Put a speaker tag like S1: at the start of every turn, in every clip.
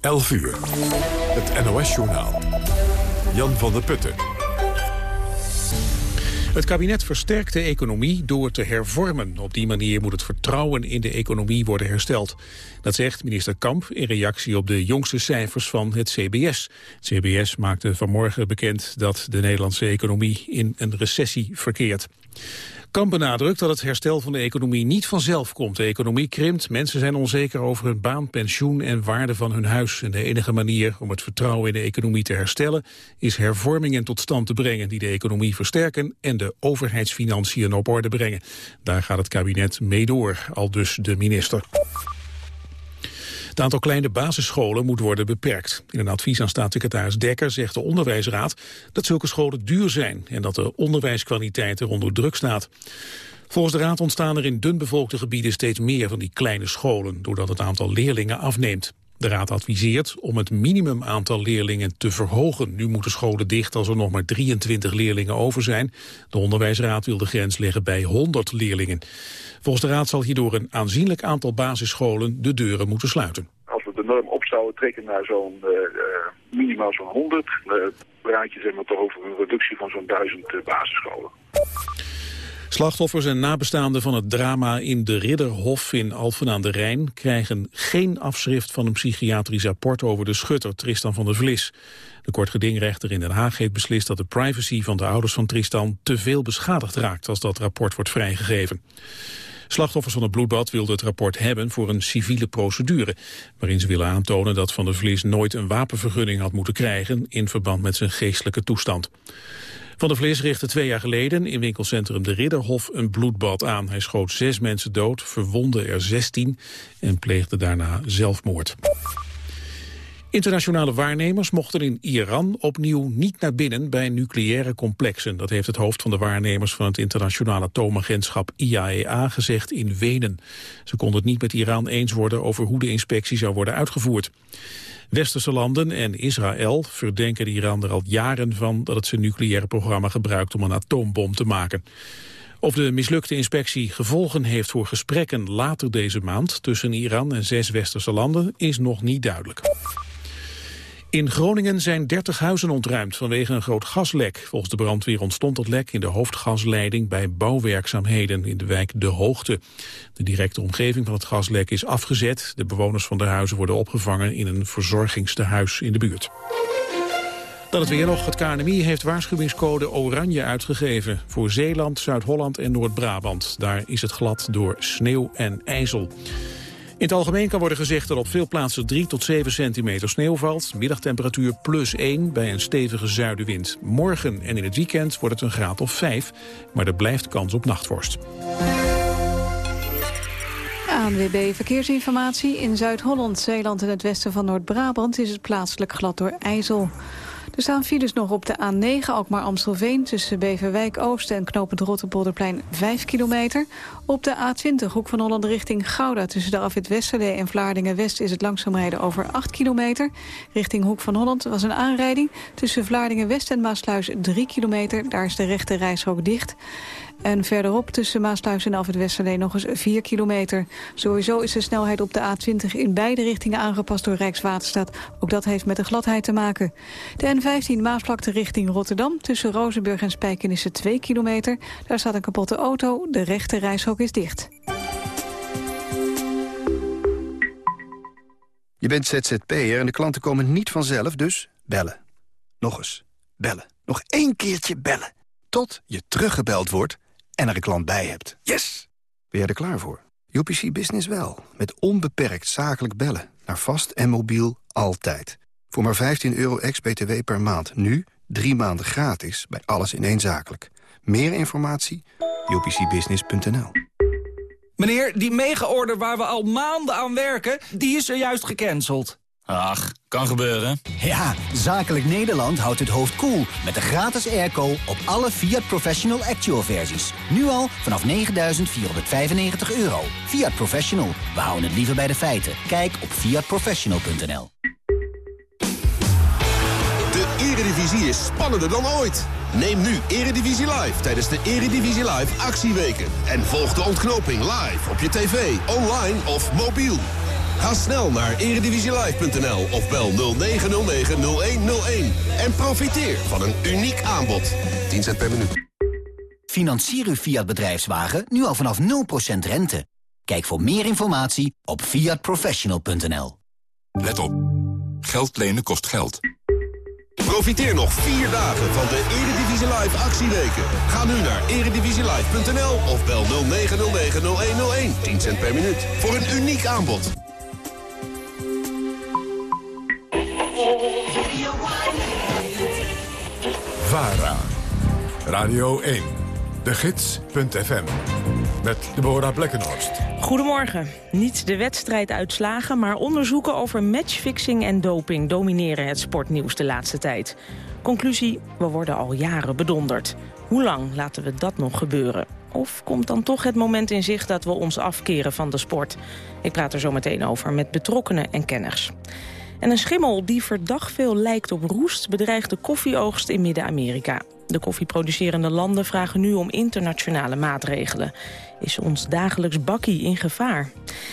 S1: 11 uur. Het NOS-journaal. Jan van der Putten.
S2: Het kabinet versterkt de economie door te hervormen. Op die manier moet het vertrouwen in de economie worden hersteld. Dat zegt minister Kamp in reactie op de jongste cijfers van het CBS. Het CBS maakte vanmorgen bekend dat de Nederlandse economie in een recessie verkeert. Kamp benadrukt dat het herstel van de economie niet vanzelf komt. De economie krimpt, mensen zijn onzeker over hun baan, pensioen en waarde van hun huis. En de enige manier om het vertrouwen in de economie te herstellen... is hervormingen tot stand te brengen die de economie versterken... en de overheidsfinanciën op orde brengen. Daar gaat het kabinet mee door, al dus de minister. Het aantal kleine basisscholen moet worden beperkt. In een advies aan staatssecretaris Dekker zegt de onderwijsraad dat zulke scholen duur zijn en dat de onderwijskwaliteit er onder druk staat. Volgens de raad ontstaan er in dunbevolkte gebieden steeds meer van die kleine scholen, doordat het aantal leerlingen afneemt. De raad adviseert om het minimumaantal leerlingen te verhogen. Nu moeten scholen dicht als er nog maar 23 leerlingen over zijn. De onderwijsraad wil de grens leggen bij 100 leerlingen. Volgens de raad zal hierdoor een aanzienlijk aantal basisscholen de deuren moeten sluiten.
S3: Als we de norm op zouden trekken naar zo'n uh, minimaal zo'n 100, uh, praat je zeg maar, toch over een reductie van zo'n 1000 basisscholen.
S2: Slachtoffers en nabestaanden van het drama in de Ridderhof in Alphen aan de Rijn krijgen geen afschrift van een psychiatrisch rapport over de schutter Tristan van der Vlis. De kortgedingrechter in Den Haag heeft beslist dat de privacy van de ouders van Tristan te veel beschadigd raakt als dat rapport wordt vrijgegeven. Slachtoffers van het bloedbad wilden het rapport hebben voor een civiele procedure, waarin ze willen aantonen dat Van der Vlis nooit een wapenvergunning had moeten krijgen in verband met zijn geestelijke toestand. Van der Vlis richtte twee jaar geleden in winkelcentrum De Ridderhof een bloedbad aan. Hij schoot zes mensen dood, verwondde er zestien en pleegde daarna zelfmoord. Internationale waarnemers mochten in Iran opnieuw niet naar binnen bij nucleaire complexen. Dat heeft het hoofd van de waarnemers van het internationale atoomagentschap IAEA gezegd in Wenen. Ze konden het niet met Iran eens worden over hoe de inspectie zou worden uitgevoerd. Westerse landen en Israël verdenken Iran er al jaren van dat het zijn nucleaire programma gebruikt om een atoombom te maken. Of de mislukte inspectie gevolgen heeft voor gesprekken later deze maand tussen Iran en zes westerse landen is nog niet duidelijk. In Groningen zijn 30 huizen ontruimd vanwege een groot gaslek. Volgens de brandweer ontstond het lek in de hoofdgasleiding bij bouwwerkzaamheden in de wijk De Hoogte. De directe omgeving van het gaslek is afgezet. De bewoners van de huizen worden opgevangen in een verzorgingstehuis in de buurt. Dan het weer nog. Het KNMI heeft waarschuwingscode oranje uitgegeven... voor Zeeland, Zuid-Holland en Noord-Brabant. Daar is het glad door sneeuw en ijzel. In het algemeen kan worden gezegd dat op veel plaatsen 3 tot 7 centimeter sneeuw valt. Middagtemperatuur plus 1 bij een stevige zuidenwind. Morgen en in het weekend wordt het een graad of 5, maar er blijft kans op nachtvorst.
S4: ANWB Verkeersinformatie. In Zuid-Holland, Zeeland en het westen van Noord-Brabant... is het plaatselijk glad door IJssel. Er staan files nog op de A9, Alkmaar-Amstelveen... tussen Beverwijk-Oost en knopend Rotterpolderplein 5 kilometer. Op de A20, Hoek van Holland richting Gouda... tussen de afwit Westerlee en Vlaardingen-West... is het langzaam rijden over 8 kilometer. Richting Hoek van Holland was een aanrijding. Tussen Vlaardingen-West en Maasluis 3 kilometer. Daar is de rechte reishok dicht. En verderop tussen Maasluis en Alfred nog eens 4 kilometer. Sowieso is de snelheid op de A20 in beide richtingen aangepast door Rijkswaterstaat. Ook dat heeft met de gladheid te maken. De N15 Maasvlakte richting Rotterdam. Tussen Rozenburg en Spijkenissen 2 kilometer. Daar staat een kapotte auto. De rechte reishok is dicht.
S5: Je bent ZZP'er en de klanten komen niet vanzelf, dus bellen. Nog eens. Bellen. Nog één keertje bellen. Tot je teruggebeld wordt en er een klant bij hebt. Yes! Ben jij er klaar voor? UPC Business wel. Met onbeperkt zakelijk bellen. Naar vast en mobiel altijd. Voor maar 15 euro ex-BTW per maand. Nu drie maanden gratis bij alles in één zakelijk. Meer informatie? upcbusiness.nl
S6: Meneer, die mega-order waar we al maanden aan werken, die is zojuist gecanceld.
S7: Ach, kan gebeuren.
S8: Ja, Zakelijk Nederland houdt het hoofd koel cool met de gratis airco op alle Fiat Professional Actual versies. Nu al vanaf 9.495 euro. Fiat Professional, we houden het liever bij de feiten. Kijk op fiatprofessional.nl
S9: De Eredivisie is spannender dan ooit. Neem nu Eredivisie Live tijdens de Eredivisie Live actieweken. En volg de ontknoping live op je tv, online of mobiel. Ga snel naar eredivisielive.nl of bel 0909-0101. En profiteer van een uniek aanbod. 10 cent per minuut.
S8: Financier uw Fiat bedrijfswagen nu al vanaf 0% rente. Kijk voor meer informatie op fiatprofessional.nl.
S1: Let op. Geld lenen kost geld.
S9: Profiteer nog vier dagen van de Eredivisie Live actieweken. Ga nu naar eredivisielive.nl of bel 0909-0101. 10 cent per minuut. Voor een uniek aanbod.
S1: VARA. Radio 1. De Gids.fm. Met Deborah Blekkenhorst.
S10: Goedemorgen. Niet de wedstrijduitslagen, maar onderzoeken over matchfixing en doping domineren het sportnieuws de laatste tijd. Conclusie, we worden al jaren bedonderd. Hoe lang laten we dat nog gebeuren? Of komt dan toch het moment in zicht dat we ons afkeren van de sport? Ik praat er zo meteen over met betrokkenen en kenners. En een schimmel die verdacht veel lijkt op roest... bedreigt de koffieoogst in Midden-Amerika. De koffieproducerende landen vragen nu om internationale maatregelen. Is ons dagelijks bakkie in gevaar?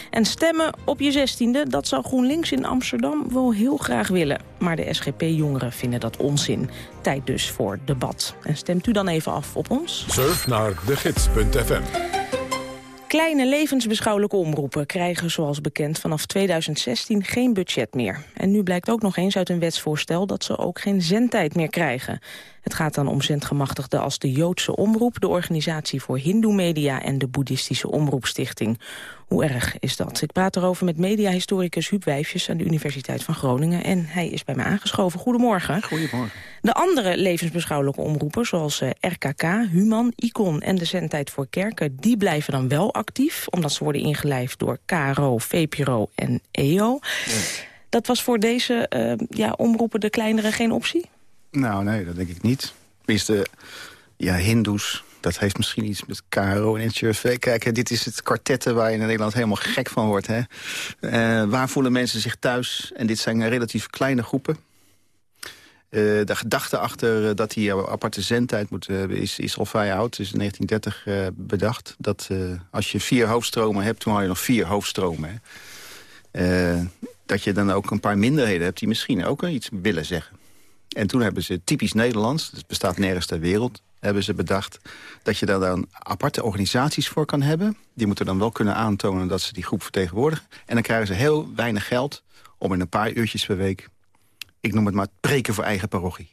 S10: En stemmen op je zestiende, dat zou GroenLinks in Amsterdam wel heel graag willen. Maar de SGP-jongeren vinden dat onzin. Tijd dus voor debat. En stemt u dan even af op ons?
S1: Surf naar degids.fm.
S10: Kleine levensbeschouwelijke omroepen krijgen zoals bekend vanaf 2016 geen budget meer. En nu blijkt ook nog eens uit een wetsvoorstel dat ze ook geen zendtijd meer krijgen. Het gaat dan om zendgemachtigden als de Joodse Omroep, de Organisatie voor Hindoe Media en de Boeddhistische Omroepstichting. Hoe erg is dat? Ik praat erover met mediahistoricus Huub Wijfjes aan de Universiteit van Groningen. En hij is bij me aangeschoven. Goedemorgen.
S5: Goedemorgen.
S10: De andere levensbeschouwelijke omroepen, zoals eh, RKK, Human, Icon en de Zendtijd voor Kerken, die blijven dan wel actief, omdat ze worden ingelijfd door KRO, VPRO en EO. Dat was voor deze uh, ja, omroepen, de kleinere, geen optie?
S5: Nou, nee, dat denk ik niet. Tenminste, ja, hindoes, dat heeft misschien iets met KRO en NCRV. Kijk, dit is het kwartetten waar je in Nederland helemaal gek van wordt. Hè? Uh, waar voelen mensen zich thuis? En dit zijn relatief kleine groepen. Uh, de gedachte achter dat die aparte zendtijd moet hebben is, is al vrij oud. is in 1930 uh, bedacht. Dat als je vier hoofdstromen hebt, toen had je nog vier hoofdstromen. Hè? dat je dan ook een paar minderheden hebt die misschien ook iets willen zeggen. En toen hebben ze typisch Nederlands, het bestaat nergens ter wereld... hebben ze bedacht dat je daar dan aparte organisaties voor kan hebben. Die moeten dan wel kunnen aantonen dat ze die groep vertegenwoordigen. En dan krijgen ze heel weinig geld om in een paar uurtjes per week... ik noem het maar preken voor eigen parochie.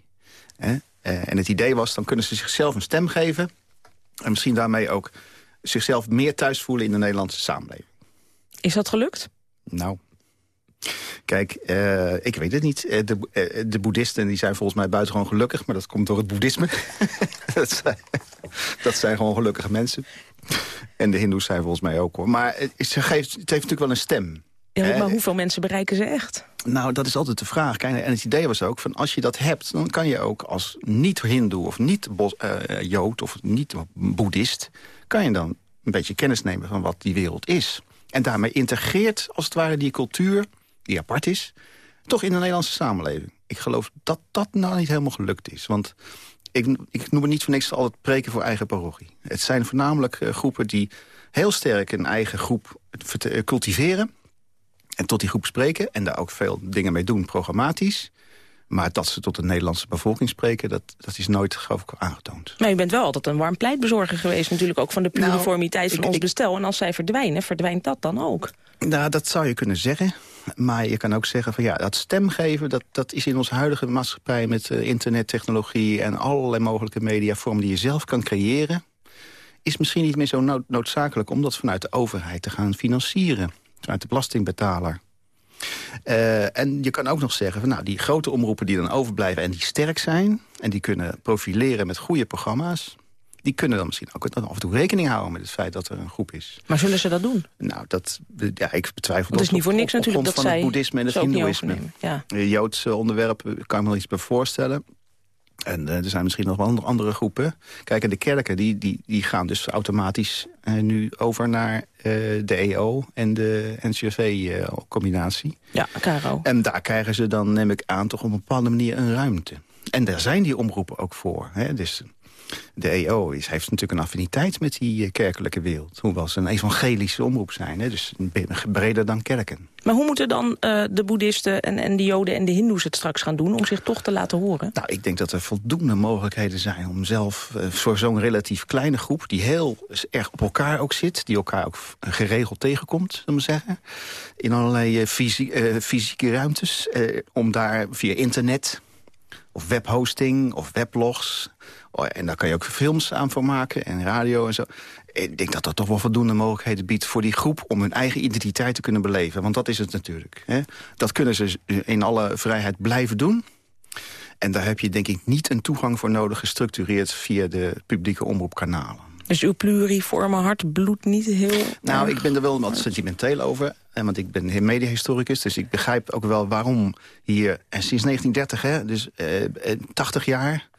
S5: En het idee was, dan kunnen ze zichzelf een stem geven... en misschien daarmee ook zichzelf meer thuis voelen in de Nederlandse samenleving.
S10: Is dat gelukt?
S5: Nou, Kijk, uh, ik weet het niet. De, uh, de boeddhisten die zijn volgens mij buitengewoon gelukkig... maar dat komt door het boeddhisme. dat, zijn, dat, zijn, gewoon gelukkige mensen. En de hindoes zijn volgens mij ook hoor. Maar het, het, geeft, het heeft natuurlijk wel een stem.
S10: Ja, maar hoeveel mensen bereiken ze echt?
S5: Nou, dat is altijd de vraag. Kijk, en het idee was ook, van als je dat hebt... dan kan je ook als niet-hindoe of niet-jood of niet-boeddhist... kan je dan een beetje kennis nemen van wat die wereld is. En daarmee integreert, als het ware, die cultuur die apart is, toch in de Nederlandse samenleving. Ik geloof dat dat nou niet helemaal gelukt is. Want ik, ik noem het niet voor niks altijd preken voor eigen parochie. Het zijn voornamelijk uh, groepen die heel sterk een eigen groep cultiveren... en tot die groep spreken en daar ook veel dingen mee doen, programmatisch... Maar dat ze tot de Nederlandse bevolking spreken, dat, dat is nooit geloof ik aangetoond.
S10: Maar je bent wel altijd een warm pleitbezorger geweest natuurlijk ook van de
S5: Nou,
S10: pluriformiteit van ons bestel. En als zij verdwijnen, verdwijnt dat dan ook?
S5: Nou, dat zou je kunnen zeggen. Maar je kan ook zeggen van ja, dat stemgeven... dat, dat is in onze huidige maatschappij met uh, internettechnologie... en allerlei mogelijke mediavormen die je zelf kan creëren... is misschien niet meer zo nood noodzakelijk om dat vanuit de overheid te gaan financieren. Vanuit de belastingbetaler. Uh, en je kan ook nog zeggen, van, nou, die grote omroepen die dan overblijven... en die sterk zijn en die kunnen profileren met goede programma's... die kunnen dan misschien ook af en toe rekening houden... met het feit dat er een groep is.
S10: Maar zullen ze dat doen?
S5: Nou, dat, ja, ik betwijfel
S10: dat. Het is niet voor niks
S5: op,
S10: natuurlijk
S5: op
S10: dat
S5: van
S10: zij
S5: het boeddhisme en het hindoeïsme.
S10: Ja.
S5: Joodse onderwerp kan ik me wel iets bij voorstellen. En uh, er zijn misschien nog wel andere groepen. Kijk, en de kerken die, die, die gaan dus automatisch uh, nu over naar uh, de EO en de NCRV-combinatie.
S10: ja, Caro.
S5: En daar krijgen ze dan, neem ik aan, toch op een bepaalde manier een ruimte. En daar zijn die omroepen ook voor. Hè? Dus de EO is, heeft natuurlijk een affiniteit met die kerkelijke wereld. Hoewel ze een evangelische omroep zijn, hè, dus breder dan kerken.
S11: Maar hoe moeten dan uh, de boeddhisten en, en de joden en de hindoes het straks gaan doen... om zich toch te laten horen?
S5: Nou, ik denk dat er voldoende mogelijkheden zijn om zelf uh, voor zo'n relatief kleine groep... die heel erg op elkaar ook zit, die elkaar ook geregeld tegenkomt, zullen we zeggen... in allerlei uh, fysieke ruimtes, om daar via internet of webhosting of weblogs. Oh, en daar kan je ook films aan voor maken en radio en zo. Ik denk dat dat toch wel voldoende mogelijkheden biedt voor die groep... om hun eigen identiteit te kunnen beleven. Want dat is het natuurlijk. Hè? Dat kunnen ze in alle vrijheid blijven doen. En daar heb je denk ik niet een toegang voor nodig... gestructureerd via de publieke omroepkanalen.
S11: Dus uw pluriforme hart bloedt niet heel
S5: Nou, ik ben er wel wat sentimenteel over. Want ik ben mediahistoricus, dus ik begrijp ook wel waarom hier... En sinds 1930, hè, dus eh, 80 jaar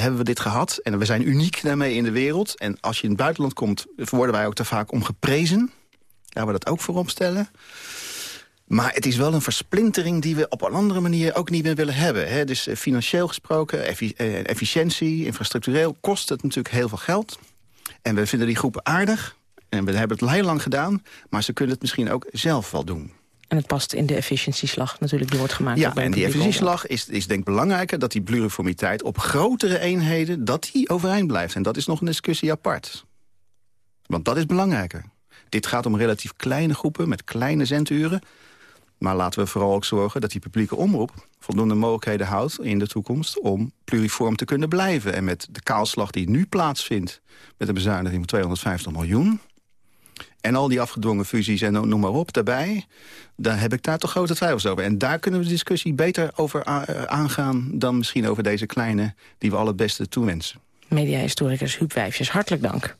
S5: hebben we dit gehad. En we zijn uniek daarmee in de wereld. En als je in het buitenland komt, worden wij ook te vaak om geprezen. Laten we dat ook voorop stellen. Maar het is wel een versplintering die we op een andere manier ook niet meer willen hebben. Hè? Dus eh, financieel gesproken, eh, efficiëntie, infrastructureel... kost het natuurlijk heel veel geld. En we vinden die groepen aardig. En we hebben het heel lang gedaan. Maar ze kunnen het misschien ook zelf wel doen.
S11: En het past in de efficiëntieslag natuurlijk, die wordt gemaakt.
S5: Ja, en die efficiëntieslag is, is denk ik belangrijker... dat die pluriformiteit op grotere eenheden, dat die overeind blijft. En dat is nog een discussie apart. Want dat is belangrijker. Dit gaat om relatief kleine groepen met kleine zenduren. Maar laten we vooral ook zorgen dat die publieke omroep... voldoende mogelijkheden houdt in de toekomst om pluriform te kunnen blijven. En met de kaalslag die nu plaatsvindt... met een bezuiniging van 250 miljoen en al die afgedwongen fusies en noem maar op daarbij... dan heb ik daar toch grote twijfels over. En daar kunnen we de discussie beter over eh, aangaan... dan misschien over deze kleine die we alle het beste toewensen.
S11: Mediahistoricus Huub Wijfjes, hartelijk dank.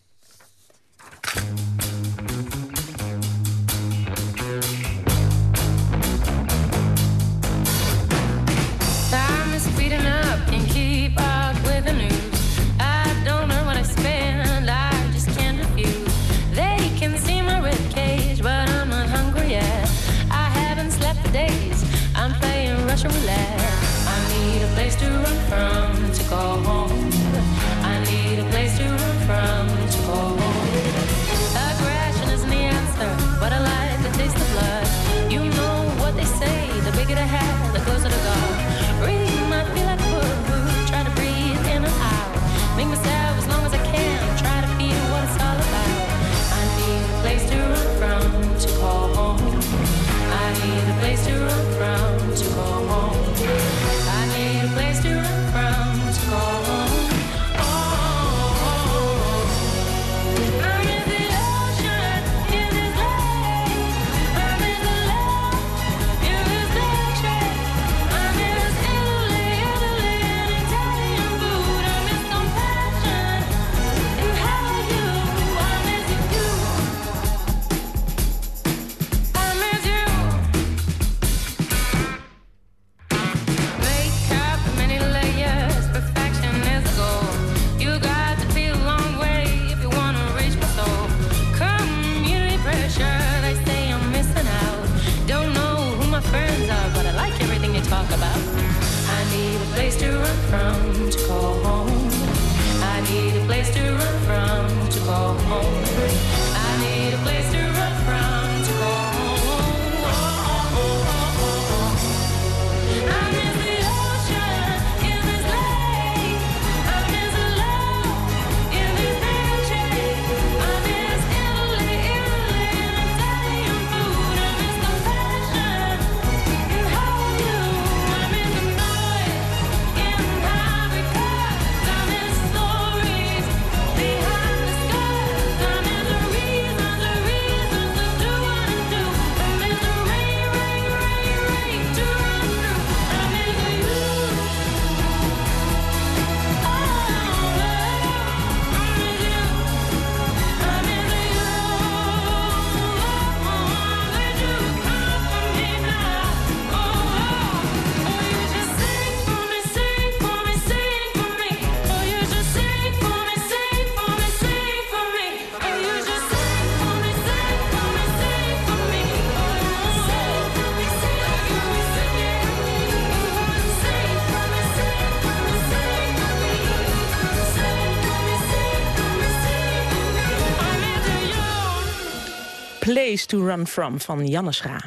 S12: To Run From
S10: van Janne Schra.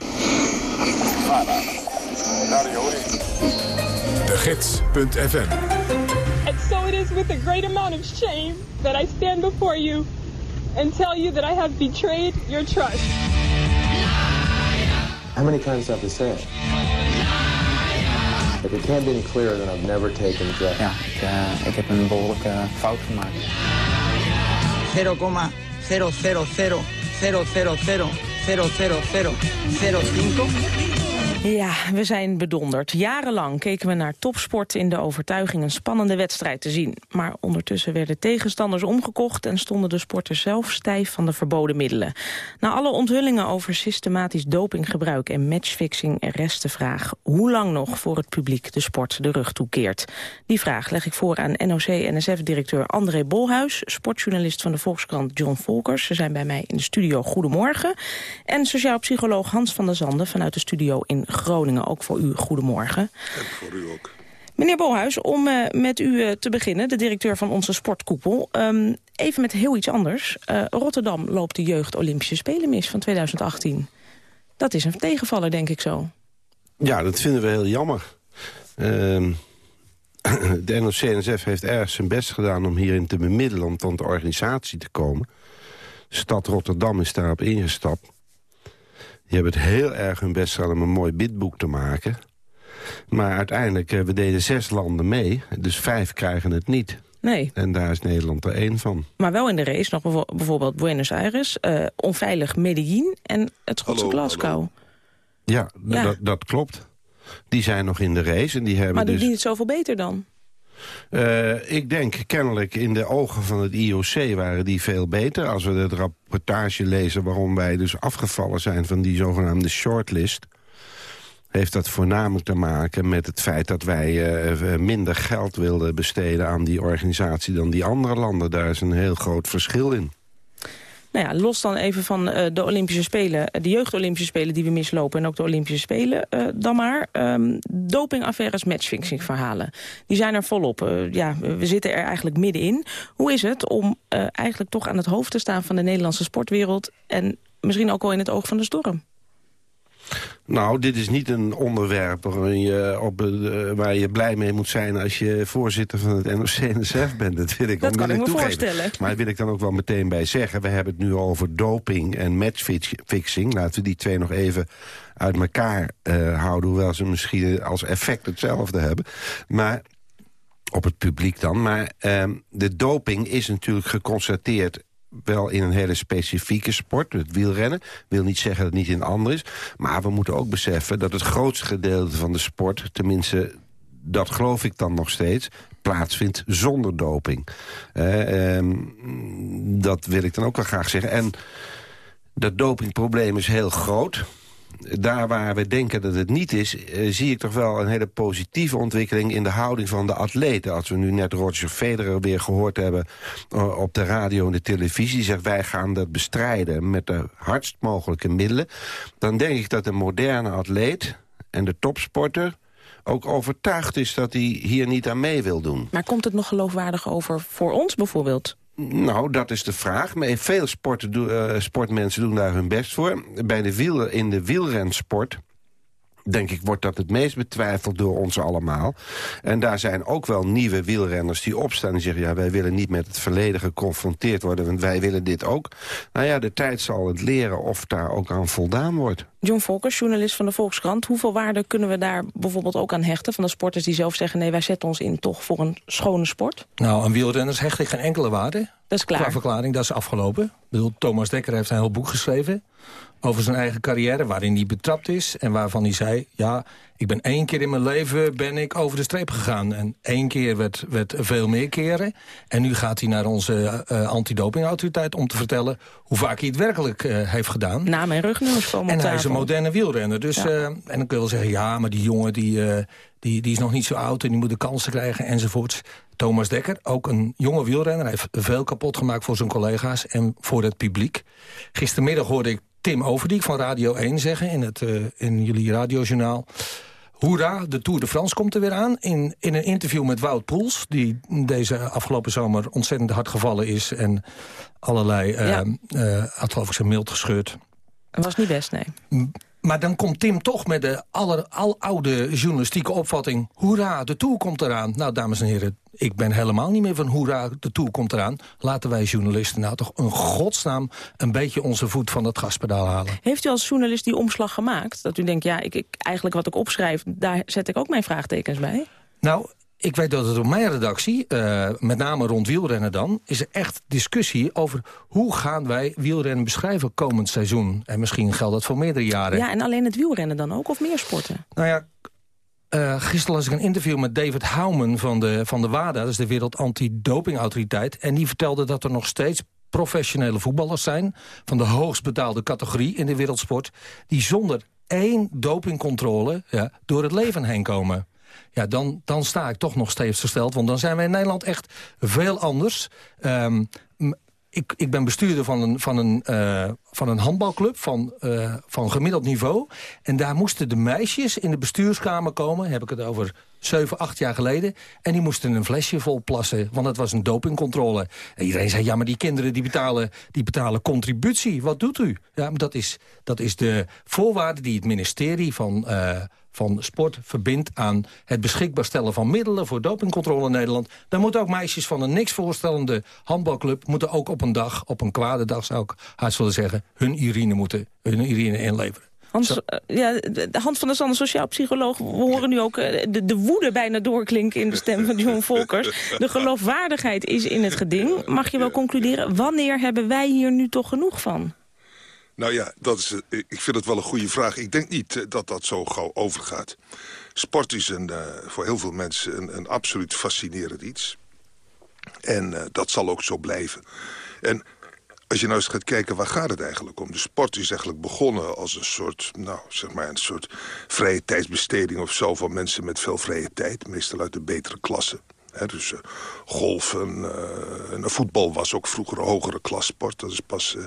S1: De Gids.fm
S13: And so it is with a great amount of shame that I stand before you and tell you that I have betrayed your trust.
S14: How many times I have to say it? If it can't be any clearer than I've never taken drugs.
S15: Ja, ik, uh, ik heb een behoorlijke fout gemaakt.
S10: 00005 Ja, we zijn bedonderd. Jarenlang keken we naar topsport in de overtuiging een spannende wedstrijd te zien. Maar ondertussen werden tegenstanders omgekocht en stonden de sporters zelf stijf van de verboden middelen. Na alle onthullingen over systematisch dopinggebruik en matchfixing rest de vraag hoe lang nog voor het publiek de sport de rug toekeert. Die vraag leg ik voor aan NOC-NSF-directeur André Bolhuis, sportjournalist van de Volkskrant John Volkers. Ze zijn bij mij in de studio. Goedemorgen. En sociaal psycholoog Hans van der Zanden vanuit de studio in Groningen. Ook voor u goedemorgen.
S9: En voor u ook.
S10: Meneer Bolhuis, om uh, met u uh, te beginnen, de directeur van onze sportkoepel. Um, even met heel iets anders. Uh, Rotterdam loopt de jeugd Olympische Spelen mis van 2018. Dat is een tegenvaller, denk ik zo.
S16: Ja, dat vinden we heel jammer. Ehm, de NOC-NSF heeft erg zijn best gedaan om hierin te bemiddelen... om tot de organisatie te komen. Stad Rotterdam is daarop ingestapt. Die hebben het heel erg hun best gedaan om een mooi bidboek te maken. Maar uiteindelijk, uh, we deden zes landen mee. Dus vijf krijgen het niet.
S10: Nee.
S16: En daar is Nederland er één van.
S10: Maar wel in de race nog bijvoorbeeld Buenos Aires, uh, onveilig Medellin en het Schotse Glasgow. Hallo.
S16: Ja, ja. Dat, dat, klopt. Die zijn nog in de race. En die hebben
S10: maar doen
S16: dus...
S10: die het zoveel beter dan?
S16: Uh, ik denk kennelijk in de ogen van het IOC waren die veel beter. Als we het rapportage lezen waarom wij dus afgevallen zijn van die zogenaamde shortlist heeft dat voornamelijk te maken met het feit dat wij uh, minder geld wilden besteden aan die organisatie dan die andere landen. Daar is een heel groot verschil in.
S10: Nou ja, los dan even van uh, de Olympische Spelen, de jeugd-Olympische Spelen die we mislopen... en ook de Olympische Spelen uh, dan maar. Um, dopingaffaires, matchfixing-verhalen. Die zijn er volop. Ja, we zitten er eigenlijk middenin. Hoe is het om eigenlijk toch aan het hoofd te staan van de Nederlandse sportwereld... en misschien ook al in het oog van de storm?
S16: Nou, dit is niet een onderwerp waar je, op, uh, waar je blij mee moet zijn... als je voorzitter van het NOC-NSF bent. Dat wil ik
S10: dat kan ik me
S16: toegeven.
S10: voorstellen.
S16: Maar daar wil ik dan ook wel meteen bij zeggen. We hebben het nu over doping en matchfixing. Laten we die twee nog even uit elkaar uh, houden... hoewel ze misschien als effect hetzelfde hebben. Maar op het publiek dan. Maar uh, de doping is natuurlijk geconstateerd wel in een hele specifieke sport, het wielrennen. wil niet zeggen dat het niet in ander is. Maar we moeten ook beseffen dat het grootste gedeelte van de sport... tenminste, dat geloof ik dan nog steeds plaatsvindt zonder doping. Uh, um, dat wil ik dan ook wel graag zeggen. En dat dopingprobleem is heel groot daar waar we denken dat het niet is... Uh, zie ik toch wel een hele positieve ontwikkeling in de houding van de atleten. Als we nu net Roger Federer weer gehoord hebben uh, op de radio en de televisie... zegt wij gaan dat bestrijden met de hardst mogelijke middelen... dan denk ik dat de moderne atleet en de topsporter ook overtuigd is dat hij hier niet aan mee wil doen.
S10: Maar komt het nog geloofwaardig over voor ons bijvoorbeeld?
S16: Nou, dat is de vraag. Maar veel sporten uh, sportmensen doen daar hun best voor. Bij de wiel, in de wielrensport denk ik, wordt dat het meest betwijfeld door ons allemaal. En daar zijn ook wel nieuwe wielrenners die opstaan en zeggen... ja, wij willen niet met het verleden geconfronteerd worden... want wij willen dit ook. Nou ja, de tijd zal het leren of daar ook aan voldaan wordt.
S10: John Volkers, journalist van de Volkskrant. Hoeveel waarde kunnen we daar bijvoorbeeld ook aan hechten... van de sporters die zelf zeggen... nee, wij zetten ons in toch voor een schone sport?
S17: Nou, aan wielrenners hecht ik geen enkele waarde.
S10: Dat is klaar.
S17: Qua verklaring, dat is afgelopen. Ik bedoel, Thomas Dekker heeft een heel boek geschreven over zijn eigen carrière, waarin hij betrapt is... en waarvan hij zei, ja, ik ben één keer in mijn leven ben ik over de streep gegaan. En één keer werd, werd veel meer keren. En nu gaat hij naar onze uh, antidopingautoriteit om te vertellen... hoe vaak hij het werkelijk uh, heeft gedaan.
S10: Naam en rugnummers komen
S17: En hij is een moderne wielrenner. Dus, ja. uh, en dan kun je wel zeggen, ja, maar die jongen die, die, die is nog niet zo oud... en die moet de kansen krijgen enzovoorts. Thomas Dekker, ook een jonge wielrenner. Hij heeft veel kapot gemaakt voor zijn collega's en voor het publiek. Gistermiddag hoorde ik Tim Overdiek van Radio 1 zeggen in, het, uh, in jullie radiojournaal. Hoera, de Tour de France komt er weer aan. In, in een interview met Wout Poels, die deze afgelopen zomer ontzettend hard gevallen is... en allerlei, ja. uh, uh, had geloof ik zijn mild gescheurd...
S10: Dat was niet best, nee.
S17: Maar dan komt Tim toch met de aller, aloude journalistieke opvatting... hoera, de Tour komt eraan. Nou, dames en heren, ik ben helemaal niet meer van hoera, de Tour komt eraan. Laten wij journalisten nou toch een godsnaam... een beetje onze voet van het gaspedaal halen.
S10: Heeft u als journalist die omslag gemaakt? Dat u denkt, ja, ik, ik, eigenlijk wat ik opschrijf... daar zet ik ook mijn vraagtekens bij?
S17: Nou, ik weet dat het op mijn redactie, uh, met name rond wielrennen dan... is er echt discussie over hoe gaan wij wielrennen beschrijven komend seizoen. En misschien geldt dat voor meerdere jaren.
S10: Ja, en alleen het wielrennen dan ook, of meer sporten?
S17: Nou ja, uh, gisteren las ik een interview met David Houman van de, van de WADA... dat is de Wereld Antidopingautoriteit. En die vertelde dat er nog steeds professionele voetballers zijn... van de hoogst betaalde categorie in de wereldsport... die zonder één dopingcontrole ja, door het leven heen komen ja, dan, dan sta ik toch nog steeds versteld. Want dan zijn wij in Nederland echt veel anders. Um, ik, ik ben bestuurder van een, van een, uh, van een handbalclub van, uh, van gemiddeld niveau. En daar moesten de meisjes in de bestuurskamer komen. Heb ik het over 7, 8 jaar geleden. En die moesten een flesje vol plassen, want het was een dopingcontrole. En iedereen zei, ja, maar die kinderen die betalen, die betalen contributie. Wat doet u? Ja, maar dat is, dat is de voorwaarde die het ministerie van... Uh, van sport verbindt aan het beschikbaar stellen van middelen... voor dopingcontrole in Nederland. Dan moeten ook meisjes van een niks voorstellende handbalclub... moeten ook op een dag, op een kwade dag zou ik haast willen zeggen... hun urine moeten, hun urine inleveren.
S10: Hans, uh, ja, Hans van der Zanden, sociaal psycholoog. We horen nu ook uh, de, de, woede bijna doorklinken in de stem van John Volkers. De geloofwaardigheid is in het geding. Mag je wel concluderen, wanneer hebben wij hier nu toch genoeg van?
S18: Nou ja, dat is, eh, ik vind het wel een goede vraag. Ik denk niet eh, dat dat zo gauw overgaat. Sport is een, uh, voor heel veel mensen een, een absoluut fascinerend iets. En dat zal ook zo blijven. En als je nou eens gaat kijken, waar gaat het eigenlijk om? De sport is eigenlijk begonnen als een soort, nou, zeg maar, een soort vrije tijdsbesteding of zo... van mensen met veel vrije tijd, meestal uit de betere klasse. He, dus uh, golfen en voetbal was ook vroeger een hogere klassport. Dat is pas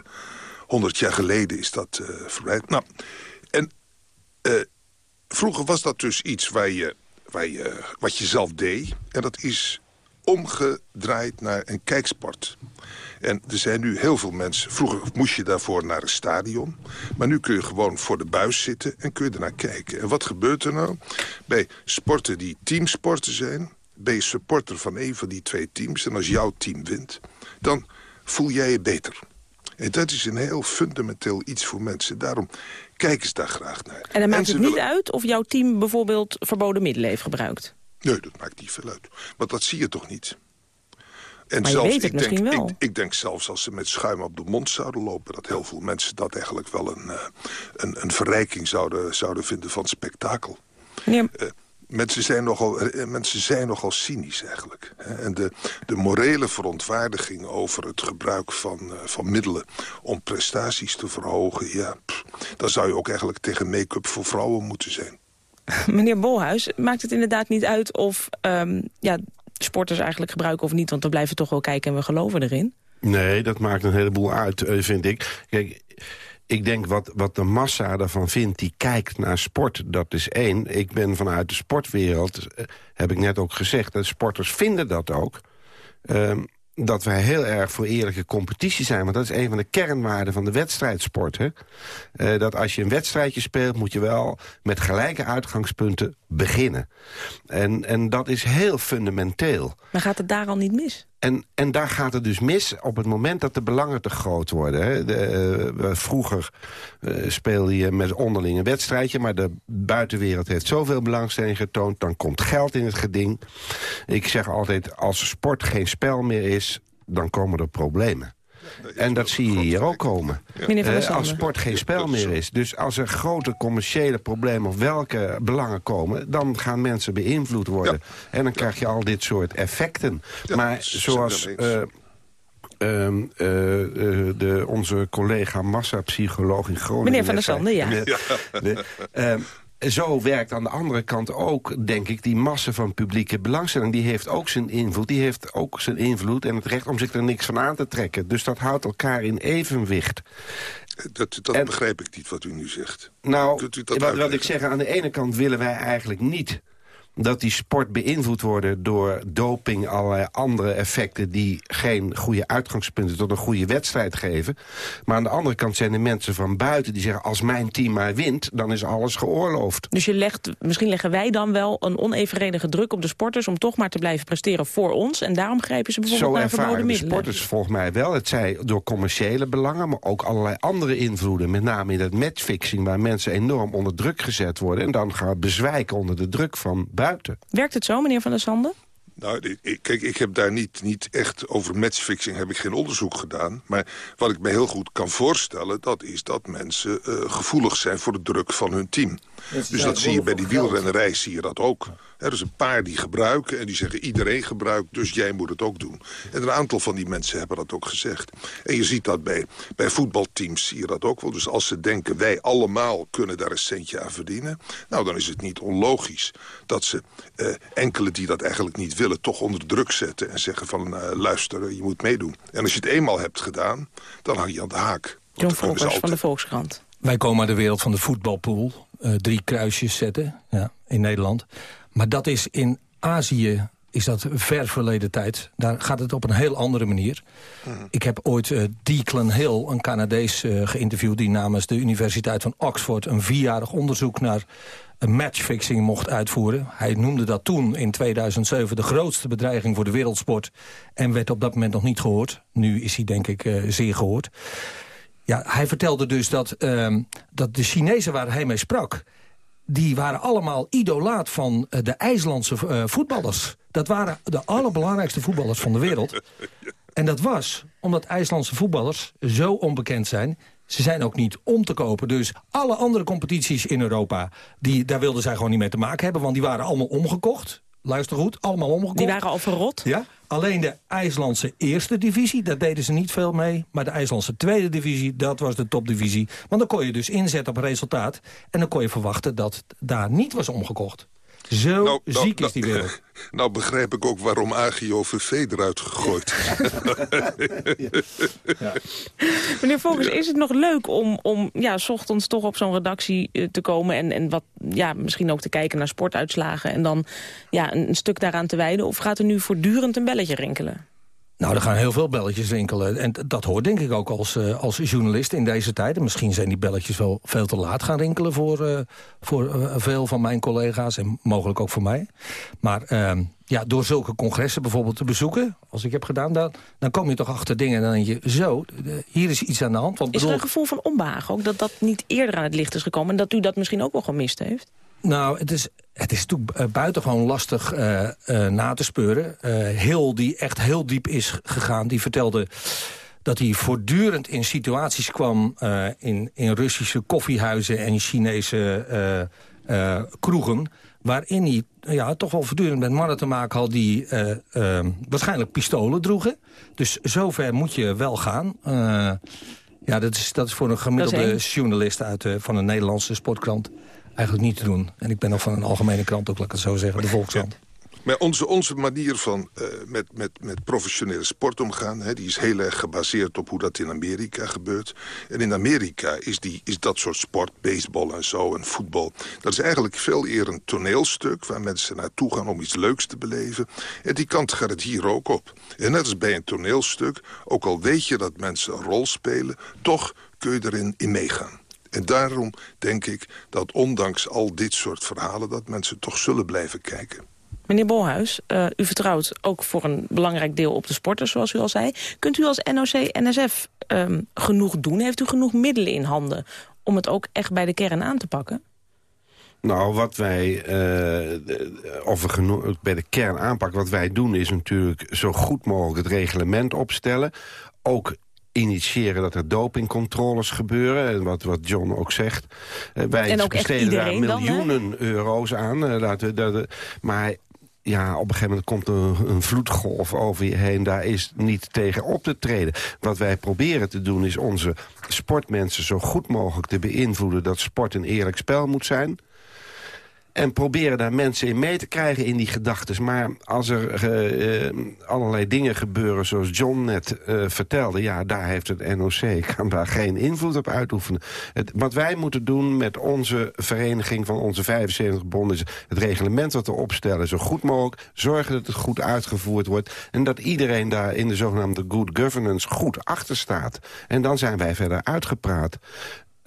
S18: 100 jaar geleden is dat uh, verwijderd. Nou, en uh, vroeger was dat dus iets waar je, waar je, wat je zelf deed. En dat is omgedraaid naar een kijksport. En er zijn nu heel veel mensen... Vroeger moest je daarvoor naar een stadion. Maar nu kun je gewoon voor de buis zitten en kun je ernaar kijken. En wat gebeurt er nou? Bij sporten die teamsporten zijn... ben je supporter van een van die twee teams. En als jouw team wint, dan voel jij je beter. En dat is een heel fundamenteel iets voor mensen. Daarom kijken ze daar graag naar.
S10: En dan maakt het niet uit of jouw team bijvoorbeeld verboden middelen heeft gebruikt?
S18: Nee, dat maakt niet veel uit. Want dat zie je toch niet?
S10: En maar zelfs, ik
S18: denk,
S10: wel.
S18: Ik, ik, denk zelfs als ze met schuim op de mond zouden lopen... dat heel veel mensen dat eigenlijk wel een, uh, een, een verrijking zouden, zouden vinden van spektakel.
S10: Ja.
S18: Uh, Mensen zijn nogal, eh, mensen zijn nogal cynisch eigenlijk. En de, de morele verontwaardiging over het gebruik van, uh, van middelen... om prestaties te verhogen, ja, pff, zou je ook eigenlijk tegen make-up voor vrouwen moeten zijn.
S10: Meneer Bolhuis, maakt het inderdaad niet uit of um, ja, sporters eigenlijk gebruiken of niet? Want we blijven toch wel kijken en we geloven erin.
S16: Nee, dat maakt een heleboel uit, eh, vind ik. Kijk ik denk wat, wat de massa ervan vindt die kijkt naar sport, dat is één. Ik ben vanuit de sportwereld, eh, heb ik net ook gezegd... dat sporters vinden dat ook. Um, dat wij heel erg voor eerlijke competitie zijn. Want dat is een van de kernwaarden van de wedstrijdsport. Hè? Uh, dat als je een wedstrijdje speelt, moet je wel met gelijke uitgangspunten beginnen. En, en dat is heel fundamenteel.
S10: Maar gaat het daar al niet mis?
S16: En, en daar gaat het dus mis op het moment dat de belangen te groot worden. Hè. De, uh, vroeger uh, speelde je met onderling een wedstrijdje... maar de buitenwereld heeft zoveel belangstelling getoond... dan komt geld in het geding. Ik zeg altijd, als sport geen spel meer is... dan komen er problemen. En dat zie je hier ook komen.
S10: Uh,
S16: als sport geen spel meer is. Dus als er grote commerciële problemen of welke belangen komen... dan gaan mensen beïnvloed worden. Ja. En dan krijg je al dit soort effecten. Ja, maar zoals... Uh, uh, de, onze collega massapsycholoog in Groningen...
S10: Meneer Van der Sande, ja.
S16: ja zo werkt aan de andere kant ook, denk ik, die massa van publieke belangstelling. Die heeft ook zijn invloed, die heeft ook zijn invloed en het recht om zich er niks van aan te trekken. Dus dat houdt elkaar in evenwicht.
S18: Dat, dat en, begrijp ik niet wat u nu zegt.
S16: Nou, wat, wat ik zeg, aan de ene kant willen wij eigenlijk niet dat die sport beïnvloed worden door doping... allerlei andere effecten die geen goede uitgangspunten... tot een goede wedstrijd geven. Maar aan de andere kant zijn er mensen van buiten die zeggen... als mijn team maar wint, dan is alles geoorloofd.
S10: Dus je legt, misschien leggen wij dan wel een onevenredige druk op de sporters... om toch maar te blijven presteren voor ons. En daarom grijpen ze bijvoorbeeld
S16: Zo
S10: naar verboden
S16: ervaren de
S10: middelen.
S16: sporters volgens mij wel. Het zij door commerciële belangen, maar ook allerlei andere invloeden. Met name in dat matchfixing, waar mensen enorm onder druk gezet worden... en dan gaan bezwijken onder de druk van buiten.
S10: Werkt het zo, meneer Van der Sande?
S18: Nou, ik- kijk, ik heb daar niet, niet echt over matchfixing heb ik geen onderzoek gedaan. Maar wat ik me heel goed kan voorstellen, dat is dat mensen eh, gevoelig zijn voor de druk van hun team. Dus dat zie je bij die wielrennerij, zie je dat ook. Er is een paar die gebruiken en die zeggen iedereen gebruikt, dus jij moet het ook doen. En een aantal van die mensen hebben dat ook gezegd. En je ziet dat bij, bij voetbalteams, zie je dat ook wel. Dus als ze denken, wij allemaal kunnen daar een centje aan verdienen... nou, dan is het niet onlogisch dat ze eh, enkele die dat eigenlijk niet willen... toch onder druk zetten en zeggen van, eh, luister, je moet meedoen. En als je het eenmaal hebt gedaan, dan hang je aan de haak.
S10: John Volkers van de Volkskrant.
S17: Wij komen uit de wereld van de voetbalpool. Eh, drie kruisjes zetten ja, in Nederland. Maar dat is in Azië is dat ver verleden tijd. Daar gaat het op een heel andere manier. Ik heb ooit eh Declan Hill, een Canadees, eh, geïnterviewd... die namens de Universiteit van Oxford... een vierjarig onderzoek naar een matchfixing mocht uitvoeren. Hij noemde dat toen in 2007 de grootste bedreiging voor de wereldsport... en werd op dat moment nog niet gehoord. Nu is hij denk ik eh, zeer gehoord. Ja, hij vertelde dus dat, ehm, dat de Chinezen waar hij mee sprak... die waren allemaal idolaat van eh, de IJslandse eh, voetballers. Dat waren de allerbelangrijkste voetballers van de wereld. En dat was omdat IJslandse voetballers zo onbekend zijn... Ze zijn ook niet om te kopen. Dus alle andere competities in Europa... Die, daar wilden zij gewoon niet mee te maken hebben. Want die waren allemaal omgekocht. Luister goed, allemaal omgekocht.
S10: Die waren al verrot.
S17: Ja, alleen de IJslandse eerste divisie, daar deden ze niet veel mee. Maar de IJslandse tweede divisie, dat was de topdivisie. Want dan kon je dus inzetten op resultaat. En dan kon je verwachten dat daar niet was omgekocht. Zo
S18: Nou, nou,
S17: ziek is
S18: nou,
S17: die wereld.
S18: Nou begrijp ik ook waarom AGOVV eruit gegooid.
S10: Meneer Volkers, is het nog leuk om, om ja, s ochtends toch op zo'n redactie eh, te komen... En, en wat, ja, misschien ook te kijken naar sportuitslagen... en dan ja, een, een stuk daaraan te wijden? Of gaat er nu voortdurend een belletje rinkelen?
S17: Nou, er gaan heel veel belletjes rinkelen. En dat hoort denk ik ook als, eh, als journalist in deze tijd. En misschien zijn die belletjes wel veel te laat gaan rinkelen... voor, eh, voor eh, veel van mijn collega's en mogelijk ook voor mij. Maar ehm, ja, door zulke congressen bijvoorbeeld te bezoeken... als ik heb gedaan, dan, dan kom je toch achter dingen... en dan denk je, zo, hier is iets aan de hand. Want
S10: Is er
S17: bedoel-
S10: een gevoel van onbehagen ook dat dat niet eerder aan het licht is gekomen... en dat u dat misschien ook wel gemist heeft?
S17: Nou, het is, het is natuurlijk eh, buitengewoon lastig eh, eh, na te speuren. Hill, die echt heel diep is gegaan, die vertelde dat hij voortdurend in situaties kwam... in, in Russische koffiehuizen en Chinese kroegen... waarin hij ja, toch wel voortdurend met mannen te maken had... die eh, eh, waarschijnlijk pistolen droegen. Dus zover moet je wel gaan... Ja, dat is, dat is voor een gemiddelde journalist uit, van een Nederlandse sportkrant eigenlijk niet te doen. En ik ben ook van een algemene krant, ook laat ik het zo zeggen, de Volkskrant.
S18: Maar onze, onze manier van eh, met, met, met professionele sport omgaan... Hè, die is heel erg gebaseerd op hoe dat in Amerika gebeurt. En in Amerika is, die, is dat soort sport, baseball en zo en voetbal... dat is eigenlijk veel eer een toneelstuk... waar mensen naartoe gaan om iets leuks te beleven. En die kant gaat het hier ook op. En net als bij een toneelstuk, ook al weet je dat mensen een rol spelen... toch kun je erin in meegaan. En daarom denk ik dat ondanks al dit soort verhalen... dat mensen toch zullen blijven kijken.
S10: Meneer Bolhuis, eh, u vertrouwt ook voor een belangrijk deel op de sporters, zoals u al zei. Kunt u als NOC-NSF ehm, genoeg doen? Heeft u genoeg middelen in handen om het ook echt bij de kern aan te pakken?
S16: Nou, wat wij, eh, of we bij de kern aanpakken... wat wij doen is natuurlijk zo goed mogelijk het reglement opstellen. Ook initiëren dat er dopingcontroles gebeuren. En wat, wat John ook zegt. Eh, wij besteden daar
S10: dan,
S16: miljoenen euro's aan. eh, laten we, dat, maar ja, op een gegeven moment komt er een vloedgolf over je heen. Daar is niet tegen op te treden. Wat wij proberen te doen is onze sportmensen zo goed mogelijk te beïnvloeden... dat sport een eerlijk spel moet zijn. En proberen daar mensen in mee te krijgen in die gedachten. Maar als er uh, allerlei dingen gebeuren zoals John net uh, vertelde... ja, daar heeft het NOC, kan daar geen invloed op uitoefenen. Het, wat wij moeten doen met onze vereniging van onze 75 bonden... is het reglement wat we opstellen zo goed mogelijk... zorgen dat het goed uitgevoerd wordt... en dat iedereen daar in de zogenaamde good governance goed achter staat. En dan zijn wij verder uitgepraat.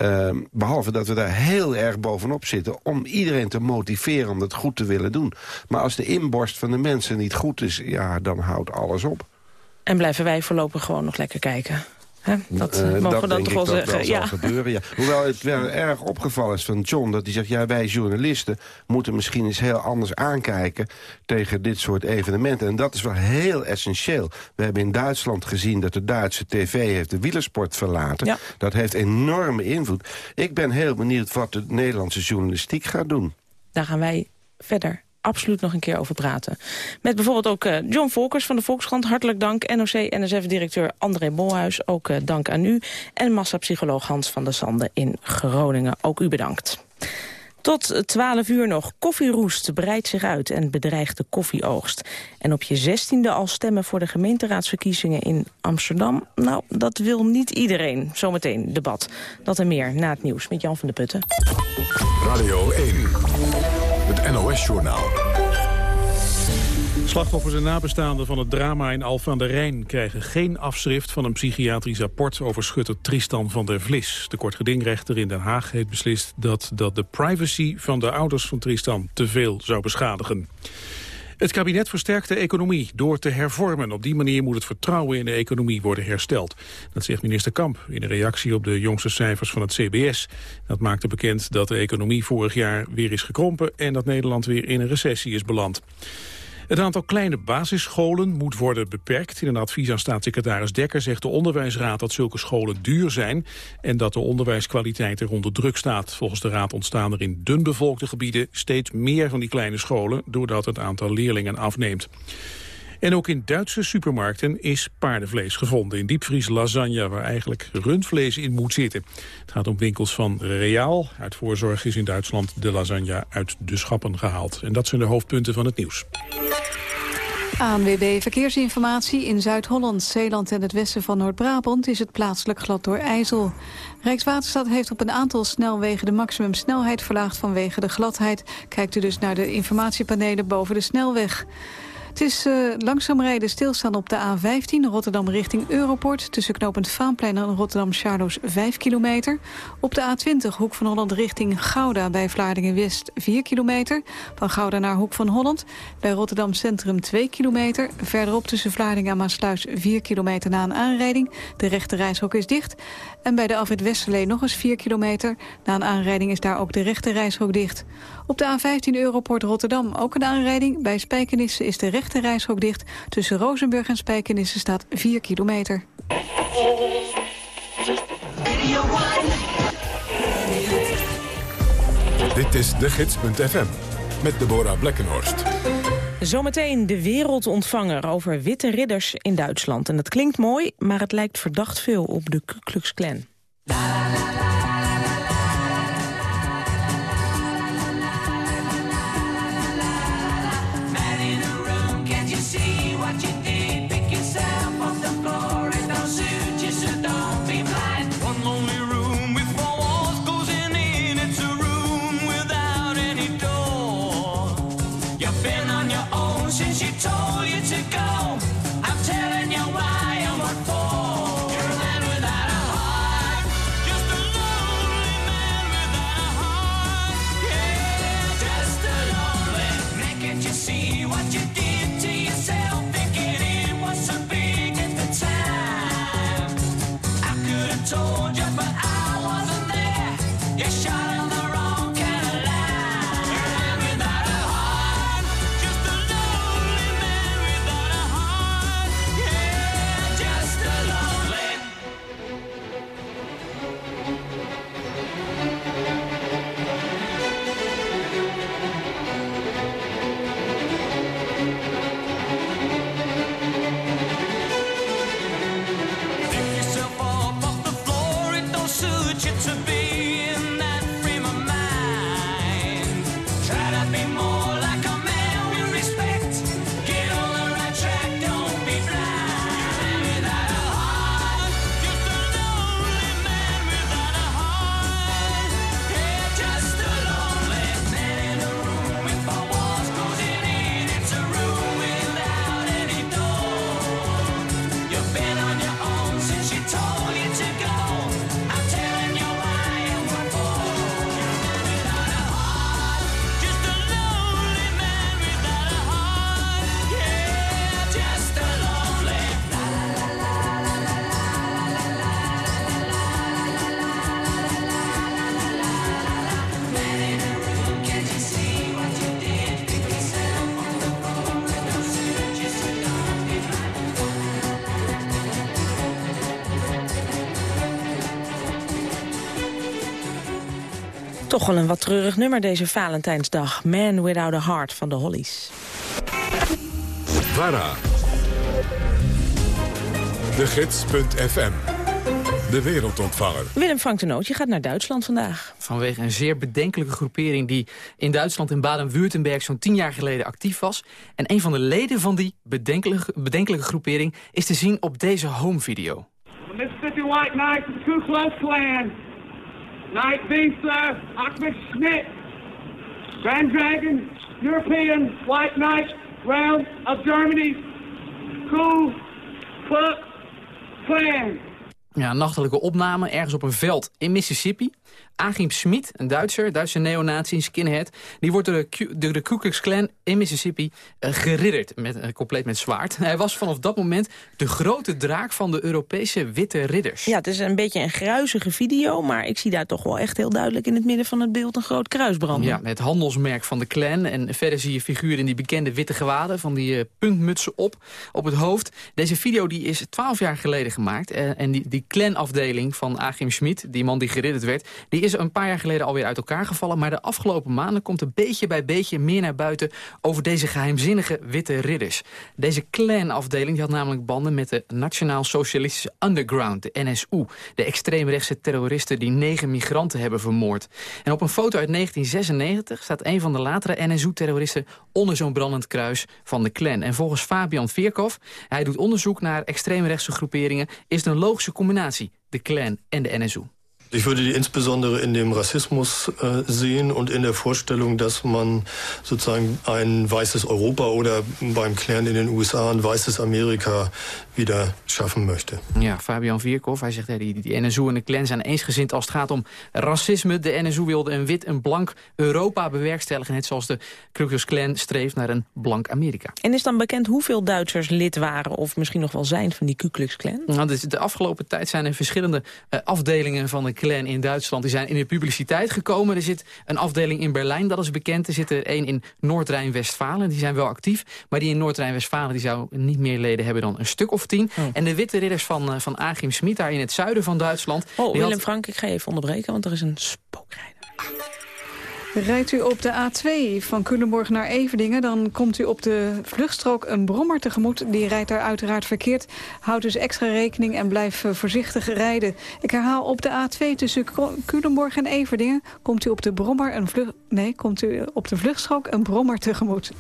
S16: Uh, behalve dat we daar heel erg bovenop zitten... om iedereen te motiveren om het goed te willen doen. Maar als de inborst van de mensen niet goed is... ja, dan houdt alles op.
S10: En blijven wij voorlopig gewoon nog lekker kijken. Dat
S16: uh,
S10: mogen we dan toch wel
S16: zeggen.
S10: Dat
S16: ja. gebeuren, ja. Hoewel het wel erg opgevallen is van John... dat hij zegt, ja, wij journalisten moeten misschien eens heel anders aankijken... tegen dit soort evenementen. En dat is wel heel essentieel. We hebben in Duitsland gezien dat de Duitse tv heeft de wielersport verlaten. Ja. Dat heeft enorme invloed. Ik ben heel benieuwd wat de Nederlandse journalistiek gaat doen.
S10: Daar gaan wij verder absoluut nog een keer over praten. Met bijvoorbeeld ook uh, John Volkers van de Volkskrant. Hartelijk dank. NOC-NSF-directeur André Bolhuis. Ook uh, dank aan u. En massapsycholoog Hans van der Sande in Groningen. Ook u bedankt. Tot 12 uur nog. Koffieroest breidt zich uit en bedreigt de koffieoogst. En op je zestiende al stemmen voor de gemeenteraadsverkiezingen in Amsterdam? Nou, dat wil niet iedereen. Zometeen debat. Dat en meer na het nieuws met Jan van de Putten.
S1: Radio 1. Het NOS-journaal.
S2: Slachtoffers en nabestaanden van het drama in Alphen aan de Rijn... krijgen geen afschrift van een psychiatrisch rapport over schutter Tristan van der Vlis. De kortgedingrechter in Den Haag heeft beslist dat, dat de privacy van de ouders van Tristan te veel zou beschadigen. Het kabinet versterkt de economie door te hervormen. Op die manier moet het vertrouwen in de economie worden hersteld. Dat zegt minister Kamp in een reactie op de jongste cijfers van het CBS. Dat maakte bekend dat de economie vorig jaar weer is gekrompen... en dat Nederland weer in een recessie is beland. Het aantal kleine basisscholen moet worden beperkt. In een advies aan staatssecretaris Dekker zegt de onderwijsraad dat zulke scholen duur zijn en dat de onderwijskwaliteit er onder druk staat. Volgens de raad ontstaan er in dunbevolkte gebieden steeds meer van die kleine scholen doordat het aantal leerlingen afneemt. En ook in Duitse supermarkten is paardenvlees gevonden. In diepvries lasagne, waar eigenlijk rundvlees in moet zitten. Het gaat om winkels van Reaal. Uit voorzorg is in Duitsland de lasagne uit de schappen gehaald. En dat zijn de hoofdpunten van het nieuws.
S4: ANWB Verkeersinformatie. In Zuid-Holland, Zeeland en het westen van Noord-Brabant... is het plaatselijk glad door IJssel. Rijkswaterstaat heeft op een aantal snelwegen de maximumsnelheid verlaagd vanwege de gladheid. Kijkt u dus naar de informatiepanelen boven de snelweg. Het is uh, langzaam rijden stilstaan op de A15 Rotterdam richting Europort... tussen knooppunt Vaanplein en Rotterdam-Charloes 5 kilometer. Op de A20 Hoek van Holland richting Gouda bij Vlaardingen-West 4 kilometer. Van Gouda naar Hoek van Holland. Bij Rotterdam Centrum 2 kilometer. Verderop tussen Vlaardingen en Maasluis 4 kilometer na een aanrijding. De rechte reishok is dicht. En bij de Afrit Westerlee nog eens 4 kilometer. Na een aanrijding is daar ook de rechte reishok dicht. Op de A15 Europort Rotterdam ook een aanrijding. Bij Spijkenisse is de rechte reishok dicht. Tussen Rozenburg en Spijkenisse staat 4 kilometer.
S1: Dit is de gids.fm met Deborah Blekkenhorst.
S10: Zometeen de wereldontvanger over witte ridders in Duitsland. En dat klinkt mooi, maar het lijkt verdacht veel op de Ku Klux Klan. see what you do. Wel een wat treurig nummer deze Valentijnsdag. Man Without a Heart van de Hollies.
S1: VARA. De Gids.fm. De wereldontvanger.
S10: Willem Frank de Noot, je gaat naar Duitsland vandaag.
S19: Vanwege een zeer bedenkelijke groepering die in Duitsland in Baden-Württemberg zo'n tien jaar geleden actief was. En een van de leden van die bedenkelijke, bedenkelijke groepering is te zien op deze home video.
S20: Mississippi White Knights, Ku Klux Klan. Knight Visa, Ahmed Schmidt, Grand Dragon, European White Knight, Round of Germany, Ku Klux Klan.
S19: Ja, nachtelijke opname ergens op een veld in Mississippi. Agim Smit, een Duitser, Duitse neonazi, een skinhead... die wordt door de, Ku- door de Ku Klux Klan in Mississippi eh, geridderd, met, eh, compleet met zwaard. Hij was vanaf dat moment de grote draak van de Europese witte ridders.
S10: Ja, het is een beetje een gruizige video... maar ik zie daar toch wel echt heel duidelijk in het midden van het beeld... een groot kruis branden.
S19: Ja, het handelsmerk van de clan. En verder zie je figuren in die bekende witte gewaden... van die eh, puntmutsen op, op het hoofd. Deze video die is twaalf jaar geleden gemaakt. en die, die clan-afdeling van Achim Schmid, die man die geridderd werd... die is een paar jaar geleden alweer uit elkaar gevallen. Maar de afgelopen maanden komt er beetje bij beetje meer naar buiten... over deze geheimzinnige witte ridders. Deze clan-afdeling had namelijk banden met de Nationaal Socialistische Underground, de NSU. De extreemrechtse terroristen die negen migranten hebben vermoord. En op een foto uit 1996 staat een van de latere NSU-terroristen... onder zo'n brandend kruis van de clan. En volgens Fabian Veerkov, hij doet onderzoek naar extreemrechtse groeperingen... is het een logische combinatie, de clan en de NSU.
S21: Ich würde die insbesondere in dem Rassismus äh, sehen und in der Vorstellung, dass man sozusagen ein weißes Europa oder beim Klären in den USA ein weißes Amerika wieder schaffen möchte.
S19: Ja, Fabian Vierkov, hij zegt die, die NSU en de clan zijn eensgezind als het gaat om racisme. De NSU wilde een wit en blank Europa bewerkstelligen, net zoals de Ku Klux Klan streeft naar een blank Amerika.
S10: En is dan bekend hoeveel Duitsers lid waren... of misschien nog wel zijn van die Ku Klux Klan?
S19: Nou, dus de afgelopen tijd zijn er verschillende eh, afdelingen van de clan in Duitsland. Die zijn in de publiciteit gekomen. Er zit een afdeling in Berlijn, dat is bekend. Er zit er één in Noord-Rijn-Westfalen, die zijn wel actief. Maar die in Noord-Rijn-Westfalen die zou niet meer leden hebben dan een stuk of tien. En de witte ridders van, uh, van Achim Smit daar in het zuiden van Duitsland...
S10: Oh, Willem
S19: had-
S10: Frank, ik ga je even onderbreken, want er is een spookrijder.
S4: Rijdt u op de A2 van Culemborg naar Everdingen... dan komt u op de vluchtstrook een brommer tegemoet. Die rijdt daar uiteraard verkeerd. Houd dus extra rekening en blijf eh, voorzichtig rijden. Ik herhaal, op de A2 tussen Culemborg en Everdingen... komt u op de, brommer een vlucht, nee, komt u op de vluchtstrook een brommer tegemoet.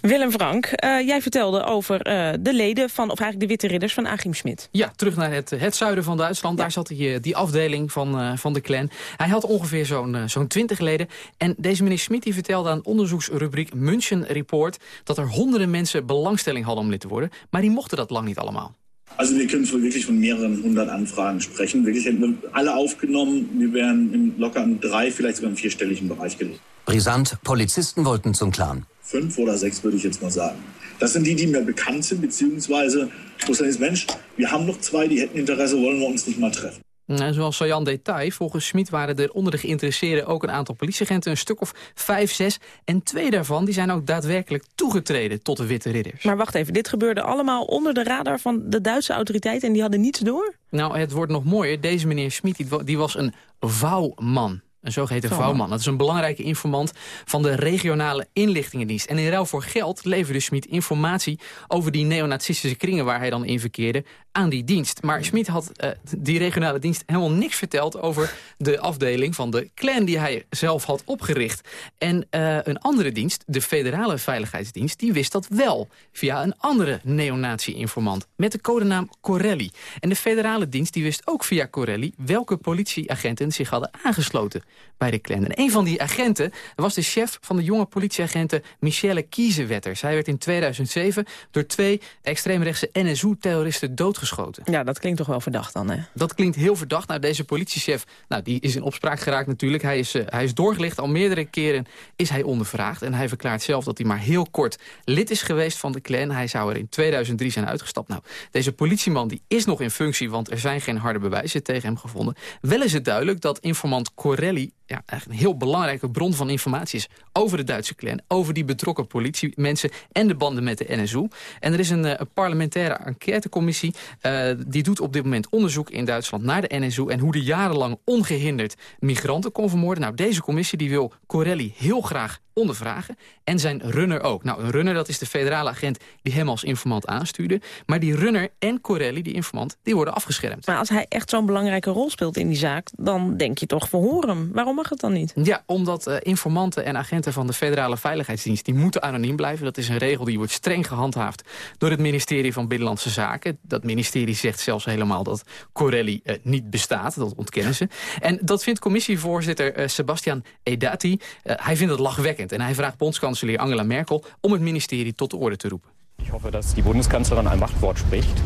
S10: Willem Frank, eh, jij vertelde over eh, de leden van, of eigenlijk de witte ridders van Achim Smit.
S19: Ja, terug naar het, het zuiden van Duitsland. Daar zat die, eh, die afdeling van, eh, van de clan. Hij had ongeveer zo'n zo'n 20 leden. En deze meneer Schmid die vertelde aan onderzoeksrubriek München Report... dat er honderden mensen belangstelling hadden om lid te worden. Maar die mochten dat lang niet allemaal.
S22: Also wir können von wirklich von mehreren hundert Anfragen sprechen. Wirklich hätten wir alle aufgenommen, wir wären im locker im drei, vielleicht sogar im vierstelligen Bereich gelegen.
S23: Brisant, Polizisten wollten zum Clan.
S22: Fünf oder sechs würde ich jetzt mal sagen. Das sind die, die mir bekannt sind, beziehungsweise wo es dann ist, Mensch, wir haben noch zwei, die hätten Interesse, wollen wir uns nicht mal treffen.
S19: En zoals Sajan Detail, volgens Schmid waren er onder de geïnteresseerden ook een aantal politieagenten, een stuk of vijf, zes. En twee daarvan die zijn ook daadwerkelijk toegetreden tot de Witte Ridders.
S10: Maar wacht even, dit gebeurde allemaal onder de radar van de Duitse autoriteiten... en die hadden niets door?
S19: Nou, het wordt nog mooier. Deze meneer Schmid die was een vouwman. Een zogeheten
S10: Vouwman.
S19: Dat is een belangrijke informant van de regionale inlichtingendienst. En in ruil voor geld leverde Schmid informatie over die neonazistische kringen waar hij dan in verkeerde aan die dienst. Maar Schmid had eh, die regionale dienst helemaal niks verteld over de afdeling van de clan die hij zelf had opgericht. En eh, een andere dienst, de federale veiligheidsdienst, die wist dat wel via een andere neonazi-informant met de codenaam Corelli. En de federale dienst die wist ook via Corelli welke politieagenten zich hadden aangesloten bij de clan. En een van die agenten was de chef van de jonge politieagenten Michelle Kiezenwetter. Zij werd in 2007 door twee extreemrechtse NSU-terroristen doodgeschoten.
S10: Ja, dat klinkt toch wel verdacht dan, hè?
S19: Dat klinkt heel verdacht. Nou, deze politiechef nou, die is in opspraak geraakt natuurlijk. Hij is, eh, hij is doorgelicht. Al meerdere keren is hij ondervraagd. En hij verklaart zelf dat hij maar heel kort lid is geweest van de clan. Hij zou er in 2003 zijn uitgestapt. Nou, deze politieman die is nog in functie... want er zijn geen harde bewijzen tegen hem gevonden. Wel is het duidelijk dat informant Corelli... Ja, eigenlijk een heel belangrijke bron van informatie is... over de Duitse clan, over die betrokken politiemensen... en de banden met de NSU. En er is een, eh, een parlementaire enquêtecommissie... Uh, die doet op dit moment onderzoek in Duitsland naar de NSU... en hoe die jarenlang ongehinderd migranten kon vermoorden. Nou, deze commissie die wil Corelli heel graag ondervragen. En zijn runner ook. Nou, een runner dat is de federale agent die hem als informant aanstuurde. Maar die runner en Corelli, die informant, die worden afgeschermd.
S10: Maar als hij echt zo'n belangrijke rol speelt in die zaak... dan denk je toch, verhoor hem. Waarom mag het dan niet?
S19: Ja, omdat uh, informanten en agenten van de federale veiligheidsdienst... die moeten anoniem blijven. Dat is een regel die wordt streng gehandhaafd door het ministerie van Binnenlandse Zaken. Dat ministerie zegt zelfs helemaal dat Corelli uh, niet bestaat. Dat ontkennen ze. En dat vindt commissievoorzitter uh, Sebastian Edati. hij vindt het lachwekkend. En hij vraagt bondskanselier Angela Merkel om het ministerie tot de orde te roepen.
S24: Ich hoffe, dass die Bundeskanzlerin ein Machtwort spricht.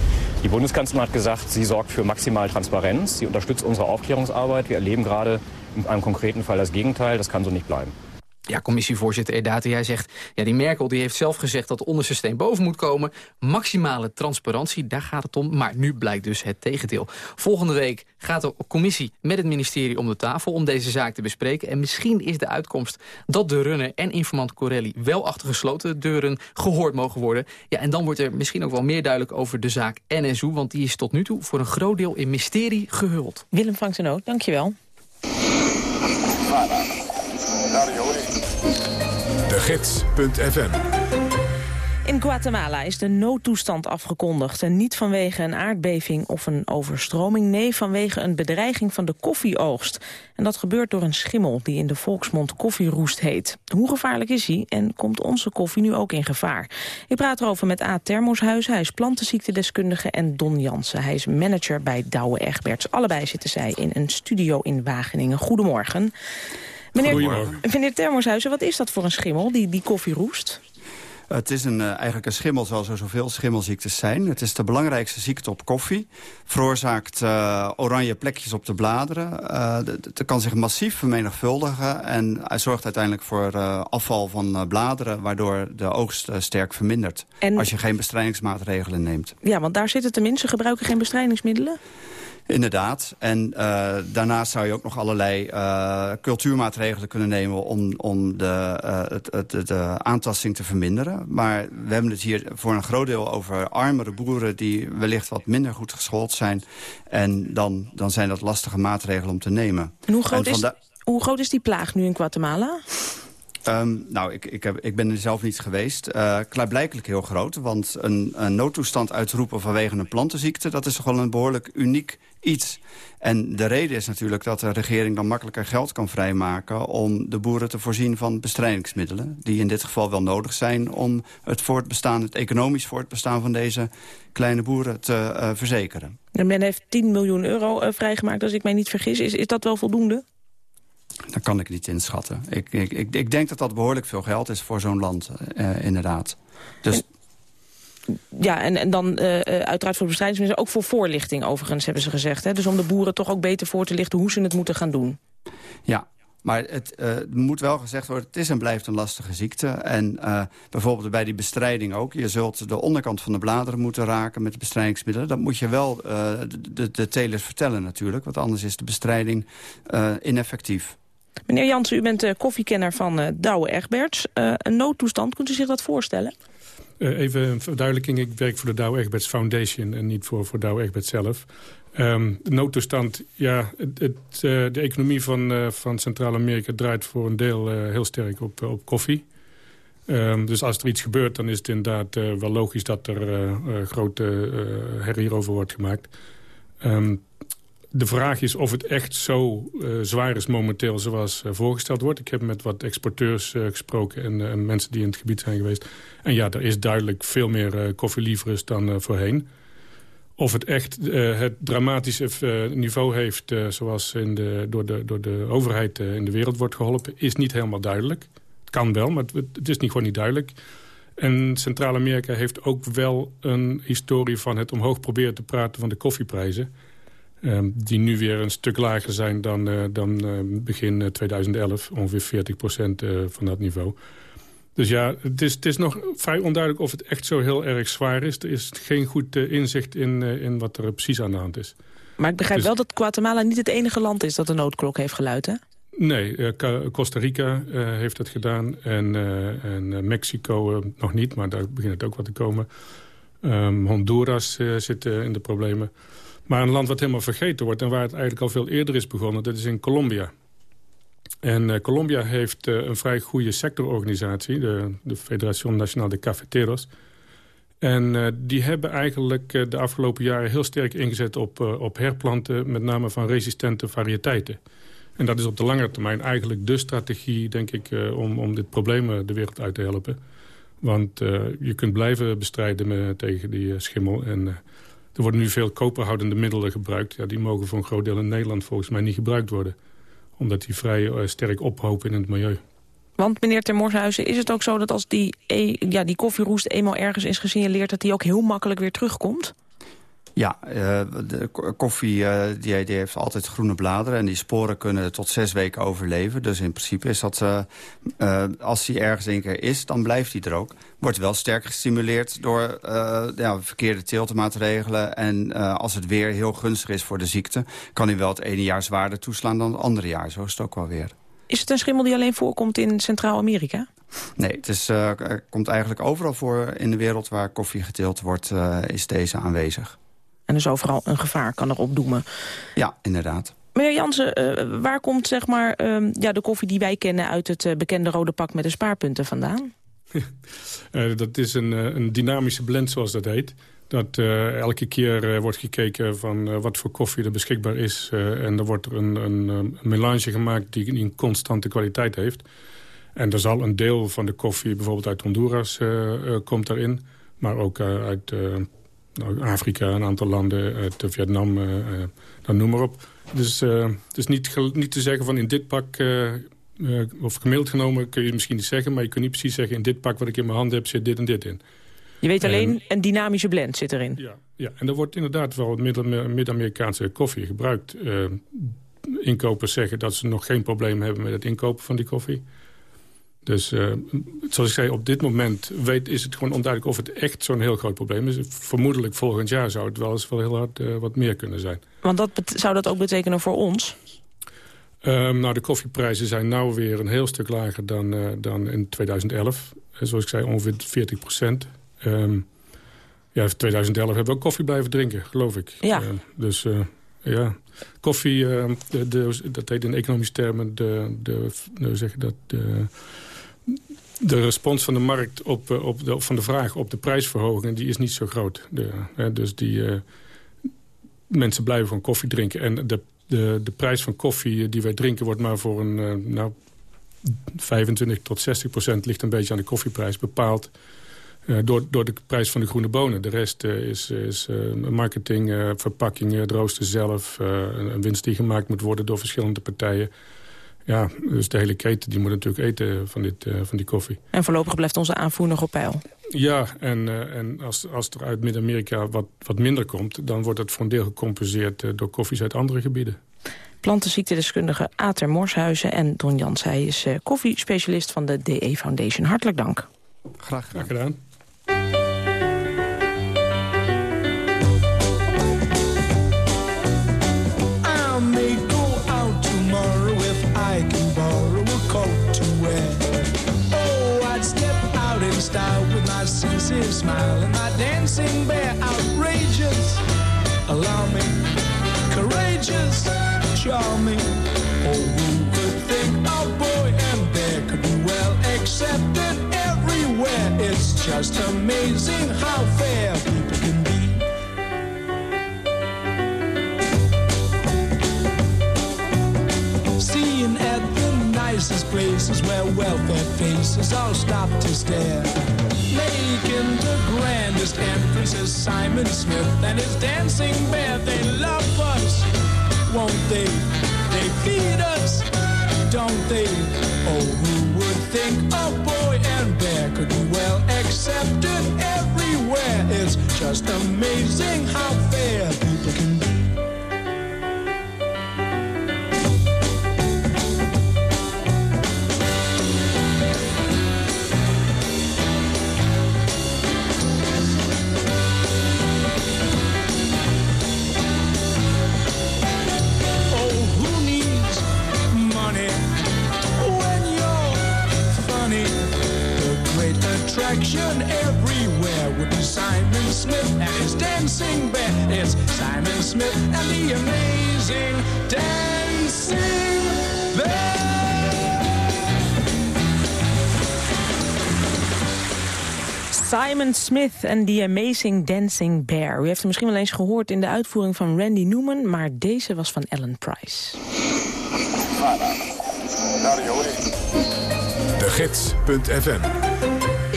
S24: Die Bundeskanzlerin hat gesagt, sie sorgt für maximale Transparenz, sie unterstützt unsere Aufklärungsarbeit. Wir erleben gerade in einem konkreten Fall das Gegenteil. Das kann so nicht bleiben.
S19: Ja, commissievoorzitter Edati, hij zegt... ja, die Merkel die heeft zelf gezegd dat onderste steen boven moet komen. Maximale transparantie, daar gaat het om. Maar nu blijkt dus het tegendeel. Volgende week gaat de commissie met het ministerie om de tafel... om deze zaak te bespreken. En misschien is de uitkomst dat de runner en informant Corelli... wel achter gesloten deuren gehoord mogen worden. Ja, en dan wordt er misschien ook wel meer duidelijk over de zaak NSU... want die is tot nu toe voor een groot deel in mysterie gehuld.
S10: Willem van Tenoot, dankjewel.
S1: Gids.fm
S10: in Guatemala is de noodtoestand afgekondigd. En niet vanwege een aardbeving of een overstroming. Nee, vanwege een bedreiging van de koffieoogst. En dat gebeurt door een schimmel die in de volksmond koffieroest heet. Hoe gevaarlijk is hij en komt onze koffie nu ook in gevaar? Ik praat erover met A. Termoshuizen. Hij is plantenziektedeskundige. En Don Jansen. Hij is manager bij Douwe Egberts. Allebei zitten zij in een studio in Wageningen. Goedemorgen. Meneer, meneer Termoshuizen, wat is dat voor een schimmel, die, die koffieroest?
S25: Het is een, uh, eigenlijk een schimmel zoals er zoveel schimmelziektes zijn. Het is de belangrijkste ziekte op koffie. Veroorzaakt uh, oranje plekjes op de bladeren. Uh, het kan zich massief vermenigvuldigen. En hij zorgt uiteindelijk voor afval van bladeren... waardoor de oogst sterk vermindert. En... Als je geen bestrijdingsmaatregelen neemt.
S10: Ja, want daar zitten tenminste gebruiken geen bestrijdingsmiddelen?
S25: Inderdaad. En uh, daarnaast zou je ook nog allerlei uh, cultuurmaatregelen kunnen nemen... om, om de, uh, het, het, de aantasting te verminderen. Maar we hebben het hier voor een groot deel over armere boeren... die wellicht wat minder goed geschoold zijn. En dan, dan zijn dat lastige maatregelen om te nemen.
S10: En hoe groot, is, hoe groot is die plaag nu in Guatemala?
S25: Um, nou, ik, ik, heb, ik ben er zelf niet geweest. Uh, klaarblijkelijk heel groot, want een, een noodtoestand uitroepen vanwege een plantenziekte... dat is toch wel een behoorlijk uniek iets. En de reden is natuurlijk dat de regering dan makkelijker geld kan vrijmaken... om de boeren te voorzien van bestrijdingsmiddelen... die in dit geval wel nodig zijn om het voortbestaan, het economisch voortbestaan van deze kleine boeren te uh, verzekeren.
S10: En men heeft 10 miljoen euro uh, vrijgemaakt, als ik mij niet vergis. Is, is dat wel voldoende?
S25: Dat kan ik niet inschatten. Ik, ik, ik, ik denk dat dat behoorlijk veel geld is voor zo'n land, uh, inderdaad. Dus...
S10: ja, en, en dan uh, uiteraard voor bestrijdingsmiddelen, ook voor voorlichting overigens, hebben ze gezegd. Hè? Dus om de boeren toch ook beter voor te lichten hoe ze het moeten gaan doen.
S25: Ja, maar het uh, moet wel gezegd worden, het is en blijft een lastige ziekte. En uh, bijvoorbeeld bij die bestrijding ook. Je zult de onderkant van de bladeren moeten raken met de bestrijdingsmiddelen. Dat moet je wel uh, de, de telers vertellen natuurlijk. Want anders is de bestrijding ineffectief.
S10: Meneer Jansen, u bent koffiekenner van Douwe Egberts. Een noodtoestand, kunt u zich dat voorstellen?
S26: Even een verduidelijking. Ik werk voor de Douwe Egberts Foundation en niet voor, voor Douwe Egberts zelf. Um, de noodtoestand, ja, het, het, de economie van, van Centraal-Amerika draait voor een deel heel sterk op, op koffie. Um, dus als er iets gebeurt, dan is het inderdaad wel logisch dat er grote herrie over wordt gemaakt. Um, de vraag is of het echt zo uh, zwaar is momenteel zoals uh, voorgesteld wordt. Ik heb met wat exporteurs uh, gesproken en mensen die in het gebied zijn geweest. En ja, er is duidelijk veel meer koffielieverers dan voorheen. Of het echt het dramatische niveau heeft zoals in de, door, de, door de overheid in de wereld wordt geholpen... is niet helemaal duidelijk. Het kan wel, maar het, het is niet gewoon niet duidelijk. En Centraal-Amerika heeft ook wel een historie van het omhoog proberen te praten van de koffieprijzen... Um, die nu weer een stuk lager zijn dan, uh, dan uh, begin 2011. Eh, ongeveer 40 procent uh, van dat niveau. Dus ja, het is, het is nog vrij onduidelijk of het echt zo heel erg zwaar is. Er is geen goed inzicht in, in wat er precies aan de hand is.
S10: Maar ik begrijp dus, wel dat Guatemala niet het enige land is dat de noodklok heeft geluid, hè?
S26: Nee, Costa Rica heeft het gedaan en, en Mexico nog niet, maar daar begint het ook wat te komen. Ehm, Honduras zit in de problemen. Maar een land wat helemaal vergeten wordt... en waar het eigenlijk al veel eerder is begonnen... dat is in Colombia. En uh, Colombia heeft uh, een vrij goede sectororganisatie... de, de Federación Nacional de Cafeteros. En uh, die hebben eigenlijk de afgelopen jaren heel sterk ingezet op, op herplanten... met name van resistente variëteiten. En dat is op de lange termijn eigenlijk de strategie, denk ik... om, om dit probleem de wereld uit te helpen. Want je kunt blijven bestrijden tegen die schimmel... en er worden nu veel koperhoudende middelen gebruikt. Ja, die mogen voor een groot deel in Nederland volgens mij niet gebruikt worden omdat die vrij uh, sterk ophopen in het milieu.
S10: Want meneer Termorshuizen, is het ook zo dat als die, e ja, die koffieroest eenmaal ergens is gesignaleerd... dat die ook heel makkelijk weer terugkomt?
S25: Ja, uh, de koffie uh, die, die, heeft altijd groene bladeren... en die sporen kunnen tot zes weken overleven. Dus in principe is dat... Uh, als die ergens een keer is, dan blijft die er ook. Wordt wel sterk gestimuleerd door ja, verkeerde teeltemaatregelen. En als het weer heel gunstig is voor de ziekte... kan hij wel het ene jaar zwaarder toeslaan dan het andere jaar. Zo is het ook wel weer.
S10: Is het een schimmel die alleen voorkomt in Centraal-Amerika?
S25: Nee, het is, komt eigenlijk overal voor in de wereld... waar koffie geteeld wordt, is deze aanwezig.
S10: En dus overal een gevaar kan erop doemen.
S25: Ja, inderdaad.
S10: Meneer Jansen, uh, waar komt zeg maar, uh, ja, de koffie die wij kennen... uit het uh, bekende rode pak met de spaarpunten vandaan?
S26: dat is een, een, dynamische blend, zoals dat heet. Dat elke keer wordt gekeken van wat voor koffie er beschikbaar is. en er wordt een, een, een, melange gemaakt die een constante kwaliteit heeft. En er zal een deel van de koffie bijvoorbeeld uit Honduras komt daarin. Maar ook uit Afrika, een aantal landen, uit Vietnam, uh, dan noem maar op. Dus het is niet, niet te zeggen van in dit pak, of gemiddeld genomen kun je misschien niet zeggen... maar je kunt niet precies zeggen in dit pak wat ik in mijn hand heb zit dit en dit in.
S10: Je weet alleen, een dynamische blend zit erin.
S26: Ja, ja en er wordt inderdaad wel Mid-Amerikaanse koffie gebruikt. inkopers zeggen dat ze nog geen probleem hebben met het inkopen van die koffie. Dus uh, zoals ik zei, op dit moment weet, is het gewoon onduidelijk of het echt zo'n heel groot probleem is. Vermoedelijk volgend jaar zou het wel eens wel heel hard uh, wat meer kunnen zijn.
S10: Want dat zou dat ook betekenen voor ons?
S26: Um, nou, de koffieprijzen zijn nou weer een heel stuk lager dan, uh, dan in 2011. zoals ik zei, ongeveer 40 procent. Um, ja, 2011 hebben we ook koffie blijven drinken, geloof ik.
S10: Ja.
S26: dus ja, koffie, de, de, dat heet in economische termen de, de, de, zeg je dat, de de respons van de markt op, eh, op de, van de vraag op de prijsverhoging... die is niet zo groot. De, hè, dus die, uh, mensen blijven van koffie drinken. En de, de, de prijs van koffie die wij drinken wordt maar voor een... Nou, 25 tot 60 procent ligt een beetje aan de koffieprijs bepaald... Door, door de prijs van de groene bonen. De rest is, is marketing, verpakkingen, het rooster zelf... een winst die gemaakt moet worden door verschillende partijen. Ja, dus de hele keten die moet natuurlijk eten van, dit, uh, van die koffie.
S10: En voorlopig blijft onze aanvoer nog op peil?
S26: Ja, en, uh, en als, als er uit Midden-Amerika wat, wat minder komt... dan wordt dat voor een deel gecompenseerd uh, door koffies uit andere gebieden.
S10: Plantenziektedeskundige Ater Morshuizen en Don Jans. Hij is koffiespecialist van de DE Foundation. Hartelijk dank.
S26: Graag, Graag gedaan.
S27: My smile and my dancing bear outrageous, alarming, courageous, charming. Oh, who could think a boy and bear could be well accepted everywhere? It's just amazing how fair people can be. Seeing at the nicest places where welfare faces all stop to stare. Making the grandest entrances, Simon Smith and his dancing bear. They love us, won't they? They feed us, don't they? Oh, who would think a boy and bear could be well accepted everywhere? It's just amazing how fair everywhere would be Simon Smith and his dancing bear. It's Simon Smith and the amazing dancing bear.
S10: Simon Smith en The Amazing Dancing Bear. U heeft hem misschien wel eens gehoord in de uitvoering van Randy Newman... maar deze was van Ellen Price.
S1: De Gids.fm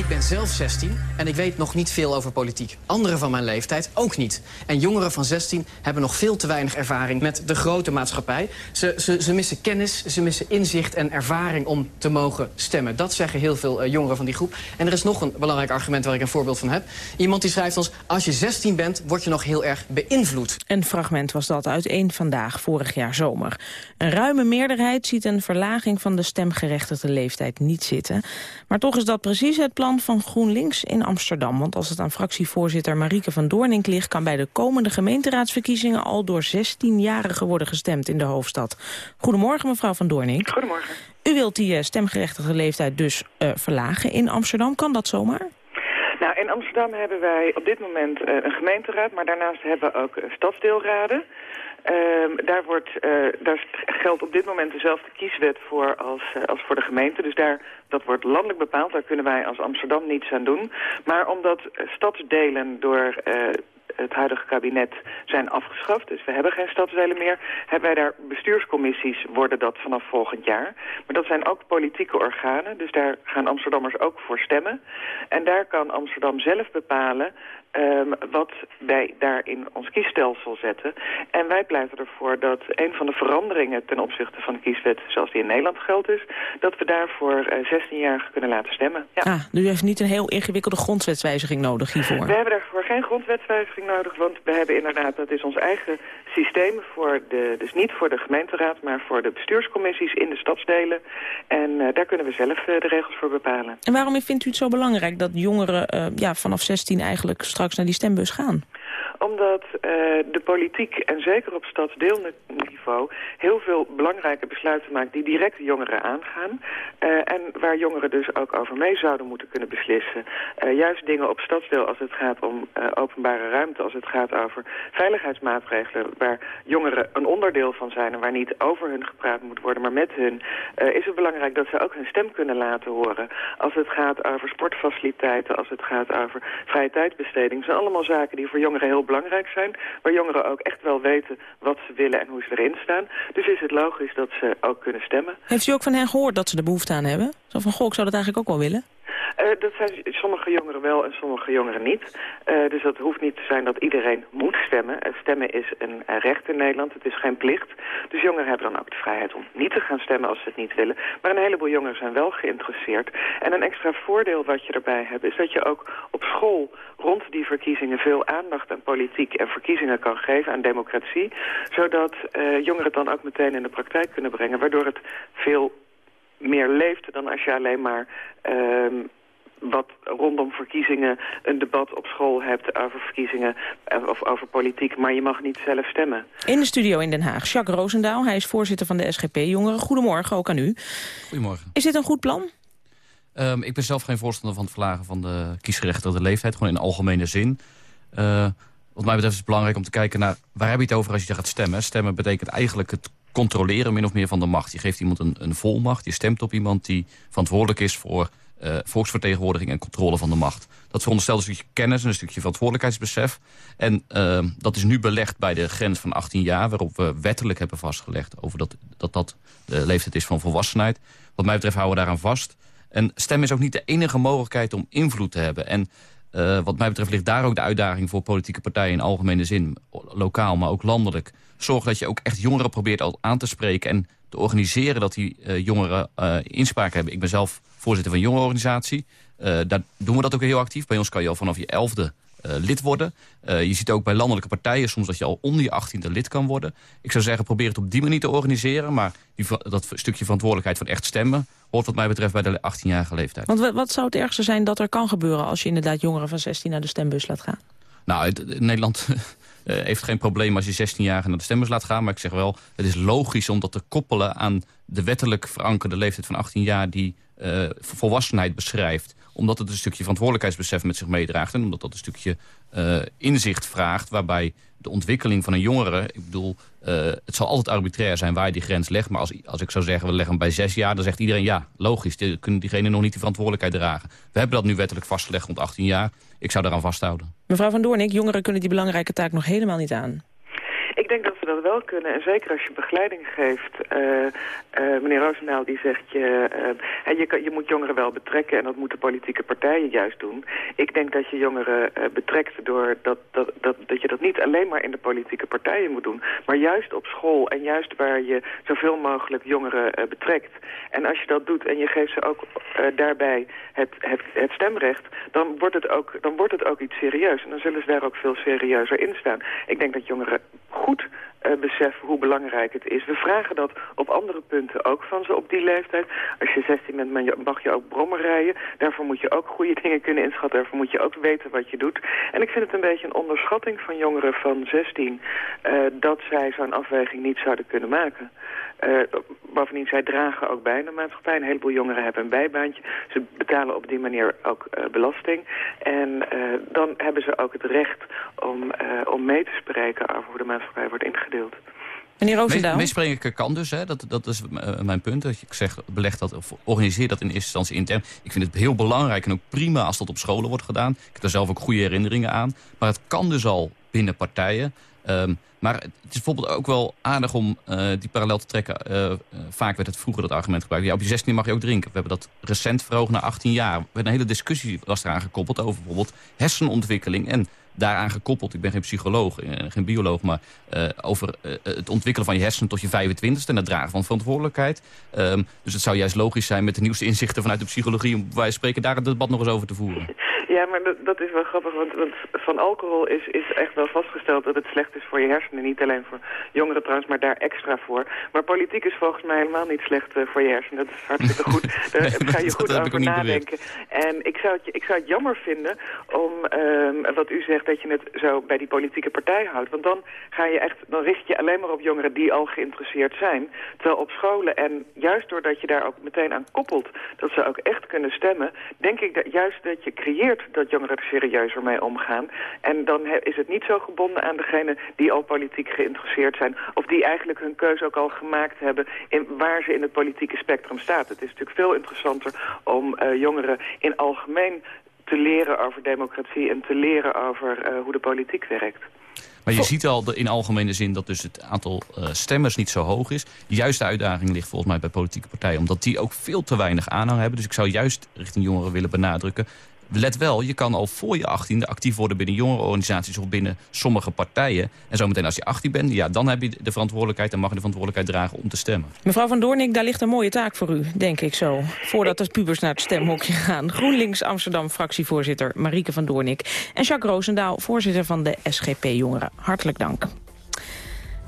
S28: Ik ben zelf 16 en ik weet nog niet veel over politiek. Anderen van mijn leeftijd ook niet. En jongeren van 16 hebben nog veel te weinig ervaring met de grote maatschappij. Ze, ze, ze missen kennis, ze missen inzicht en ervaring om te mogen stemmen. Dat zeggen heel veel uh, jongeren van die groep. En er is nog een belangrijk argument waar ik een voorbeeld van heb. Iemand die schrijft ons, als je 16 bent, word je nog heel erg beïnvloed.
S10: Een fragment was dat uit één Vandaag vorig jaar zomer. Een ruime meerderheid ziet een verlaging van de stemgerechtigde leeftijd niet zitten. Maar toch is dat precies het plan van GroenLinks in Amsterdam. Want als het aan fractievoorzitter Marieke van Doornink ligt... kan bij de komende gemeenteraadsverkiezingen al door 16-jarigen worden gestemd in de hoofdstad. Goedemorgen mevrouw van Doornink.
S29: Goedemorgen.
S10: U wilt die uh, stemgerechtigde leeftijd dus uh, verlagen in Amsterdam. Kan dat zomaar?
S29: Nou, in Amsterdam hebben wij op dit moment uh, een gemeenteraad... maar daarnaast hebben we ook stadsdeelraden... Uh, daar, wordt, daar geldt op dit moment dezelfde kieswet voor als, uh, als voor de gemeente. Dus daar, dat wordt landelijk bepaald. Daar kunnen wij als Amsterdam niets aan doen. Maar omdat stadsdelen door het huidige kabinet zijn afgeschaft. Dus we hebben geen stadsdelen meer. Hebben wij daar bestuurscommissies, worden dat vanaf volgend jaar. Maar dat zijn ook politieke organen. Dus daar gaan Amsterdammers ook voor stemmen. En daar kan Amsterdam zelf bepalen Um, wat wij daar in ons kiesstelsel zetten. En wij pleiten ervoor dat een van de veranderingen ten opzichte van de kieswet... zoals die in Nederland geldt is... dat we daarvoor uh, 16-jarigen kunnen laten stemmen. Ja.
S10: Ah, dus u heeft niet een heel ingewikkelde grondwetswijziging nodig hiervoor?
S29: We hebben daarvoor geen grondwetswijziging nodig... want we hebben inderdaad, dat is ons eigen systeem... Voor de, dus niet voor de gemeenteraad, maar voor de bestuurscommissies in de stadsdelen. En uh, daar kunnen we zelf uh, de regels voor bepalen.
S10: En waarom vindt u het zo belangrijk dat jongeren uh, ja, vanaf 16 eigenlijk straks naar die stembus gaan?
S29: Omdat uh, de politiek, en zeker op stadsdeelniveau... heel veel belangrijke besluiten maakt die direct jongeren aangaan. Uh, en waar jongeren dus ook over mee zouden moeten kunnen beslissen. Uh, juist dingen op stadsdeel als het gaat om openbare ruimte... als het gaat over veiligheidsmaatregelen... waar jongeren een onderdeel van zijn... en waar niet over hun gepraat moet worden, maar met hun... is het belangrijk dat ze ook hun stem kunnen laten horen. Als het gaat over sportfaciliteiten, als het gaat over vrije tijdbesteding... Zijn allemaal zaken die voor jongeren heel belangrijk zijn. Waar jongeren ook echt wel weten wat ze willen en hoe ze erin staan. Dus is het logisch dat ze ook kunnen stemmen.
S10: Heeft u ook van hen gehoord dat ze er behoefte aan hebben? Zo van, goh, ik zou dat eigenlijk ook wel willen.
S29: Uh, dat zijn sommige jongeren wel en sommige jongeren niet. Uh, dus dat hoeft niet te zijn dat iedereen moet stemmen. Uh, stemmen is een recht in Nederland, het is geen plicht. Dus jongeren hebben dan ook de vrijheid om niet te gaan stemmen als ze het niet willen. Maar een heleboel jongeren zijn wel geïnteresseerd. En een extra voordeel wat je erbij hebt... is dat je ook op school rond die verkiezingen veel aandacht aan politiek en verkiezingen kan geven, aan democratie. Zodat jongeren het dan ook meteen in de praktijk kunnen brengen. Waardoor het veel meer leeft dan als je alleen maar uh, wat rondom verkiezingen een debat op school hebt over verkiezingen of over politiek, maar je mag niet zelf stemmen.
S10: In de studio in Den Haag, Jacques Roosendaal, hij is voorzitter van de SGP-jongeren. Goedemorgen, ook aan u.
S30: Goedemorgen.
S10: Is dit een goed plan?
S30: Um, ik ben zelf geen voorstander van het verlagen van de kiesgerechtigde leeftijd, gewoon in algemene zin. Uh, wat mij betreft is het belangrijk om te kijken naar waar heb je het over als je gaat stemmen. Stemmen betekent eigenlijk het controleren min of meer van de macht. Je geeft iemand een, een volmacht, je stemt op iemand die verantwoordelijk is voor uh, volksvertegenwoordiging en controle van de macht. Dat veronderstelt een stukje kennis en een stukje verantwoordelijkheidsbesef. En uh, dat is nu belegd bij de grens van 18 jaar... waarop we wettelijk hebben vastgelegd over dat dat, dat de leeftijd is van volwassenheid. Wat mij betreft houden we daaraan vast. En stem is ook niet de enige mogelijkheid om invloed te hebben. En uh, wat mij betreft ligt daar ook de uitdaging voor politieke partijen... in algemene zin, lokaal, maar ook landelijk. Zorg dat je ook echt jongeren probeert aan te spreken... en te organiseren dat die uh, jongeren inspraak hebben. Ik ben zelf voorzitter van een jongerenorganisatie. Uh, daar doen we dat ook heel actief. Bij ons kan je al vanaf je elfde uh, lid worden. Uh, je ziet ook bij landelijke partijen soms dat je al onder je achttiende lid kan worden. Ik zou zeggen, probeer het op die manier te organiseren. Maar die, dat stukje verantwoordelijkheid van echt stemmen... hoort wat mij betreft bij de 18-jarige leeftijd.
S10: Want wat zou het ergste zijn dat er kan gebeuren... als je inderdaad jongeren van 16 naar de stembus laat gaan?
S30: Nou, in Nederland heeft geen probleem als je 16-jarigen naar de stembus laat gaan. Maar ik zeg wel, het is logisch om dat te koppelen aan de wettelijk verankerde leeftijd van 18 jaar... die uh, volwassenheid beschrijft Omdat het een stukje verantwoordelijkheidsbesef met zich meedraagt. En omdat dat een stukje uh, inzicht vraagt waarbij de ontwikkeling van een jongere... ik bedoel, uh, het zal altijd arbitrair zijn waar je die grens legt... maar als, als ik zou zeggen, we leggen hem bij zes jaar... dan zegt iedereen, ja, logisch, die, kunnen nog niet die verantwoordelijkheid dragen. We hebben dat nu wettelijk vastgelegd rond 18 jaar. Ik zou daaraan vasthouden.
S10: Mevrouw Van Doornik, jongeren kunnen die belangrijke taak nog helemaal niet aan.
S29: Ik denk dat we dat wel kunnen. En zeker als je begeleiding geeft. Uh, uh, meneer Roosendaal die zegt, je, uh, je, je moet jongeren wel betrekken. En dat moeten politieke partijen juist doen. Ik denk dat je jongeren betrekt door dat, dat, dat, dat je dat niet alleen maar in de politieke partijen moet doen. Maar juist op school en juist waar je zoveel mogelijk jongeren betrekt. En als je dat doet en je geeft ze ook daarbij het, het, het stemrecht. Dan wordt het, ook, dan wordt het ook iets serieus. En dan zullen ze daar ook veel serieuzer in staan. Ik denk dat jongeren goed beseffen hoe belangrijk het is. We vragen dat op andere punten ook van ze op die leeftijd. Als je 16 bent, mag je ook brommen rijden. Daarvoor moet je ook goede dingen kunnen inschatten. Daarvoor moet je ook weten wat je doet. En ik vind het een beetje een onderschatting van jongeren van 16... Uh, dat zij zo'n afweging niet zouden kunnen maken. Uh, bovendien, zij dragen ook bij de maatschappij. Een heleboel jongeren hebben een bijbaantje. Ze betalen op die manier ook belasting. En dan hebben ze ook het recht om, om mee te spreken over hoe de maatschappij wordt ingedeeld.
S10: Meneer Roosendaal?
S30: Meespreken kan dus, hè? Dat, dat is mijn punt. Dat ik zeg, beleg dat, of organiseer dat in eerste instantie intern. Ik vind het heel belangrijk en ook prima als dat op scholen wordt gedaan. Ik heb daar zelf ook goede herinneringen aan. Maar het kan dus al binnen partijen. Um, maar het is bijvoorbeeld ook wel aardig om uh, die parallel te trekken. Uh, vaak werd het vroeger dat argument gebruikt. Ja, op je 16 mag je ook drinken. We hebben dat recent verhoogd naar 18 jaar. We hebben een hele discussie was eraan gekoppeld over bijvoorbeeld hersenontwikkeling. En daaraan gekoppeld, ik ben geen psycholoog, geen bioloog... maar uh, over uh, het ontwikkelen van je hersenen tot je 25ste... en het dragen van verantwoordelijkheid. Um, dus het zou juist logisch zijn met de nieuwste inzichten vanuit de psychologie... om van spreken daar het debat nog eens over te voeren.
S29: Ja, maar dat, dat is wel grappig, want, want van alcohol is, is echt wel vastgesteld... dat het slecht is voor je hersenen. Niet alleen voor jongeren trouwens, maar daar extra voor. Maar politiek is volgens mij helemaal niet slecht voor je hersenen. Dat is hartstikke goed. Daar nee, ga je goed over nadenken. En ik zou, het, ik zou het jammer vinden om, um, wat u zegt dat je het zo bij die politieke partij houdt. Want dan, ga je echt, dan richt je alleen maar op jongeren die al geïnteresseerd zijn. Terwijl op scholen, en juist doordat je daar ook meteen aan koppelt... dat ze ook echt kunnen stemmen... denk ik dat juist dat je creëert dat jongeren er serieuzer mee omgaan. En dan is het niet zo gebonden aan degene die al politiek geïnteresseerd zijn... of die eigenlijk hun keuze ook al gemaakt hebben... In waar ze in het politieke spectrum staat. Het is natuurlijk veel interessanter om uh, jongeren in algemeen te leren over democratie en te leren over uh, hoe de politiek werkt.
S30: Maar je ziet al in algemene zin dat dus het aantal uh, stemmers niet zo hoog is. De juiste uitdaging ligt volgens mij bij politieke partijen. Omdat die ook veel te weinig aanhang hebben. Dus ik zou juist richting jongeren willen benadrukken. Let wel, je kan al voor je 18e actief worden binnen jongerenorganisaties of binnen sommige partijen. En zometeen als je 18 bent, ja, dan heb je de verantwoordelijkheid en mag je de verantwoordelijkheid dragen om te stemmen.
S10: Mevrouw Van Doornik, daar ligt een mooie taak voor u, denk ik zo. Voordat de pubers naar het stemhokje gaan. GroenLinks Amsterdam fractievoorzitter Marieke van Doornik. En Jacques Roosendaal, voorzitter van de SGP Jongeren. Hartelijk dank.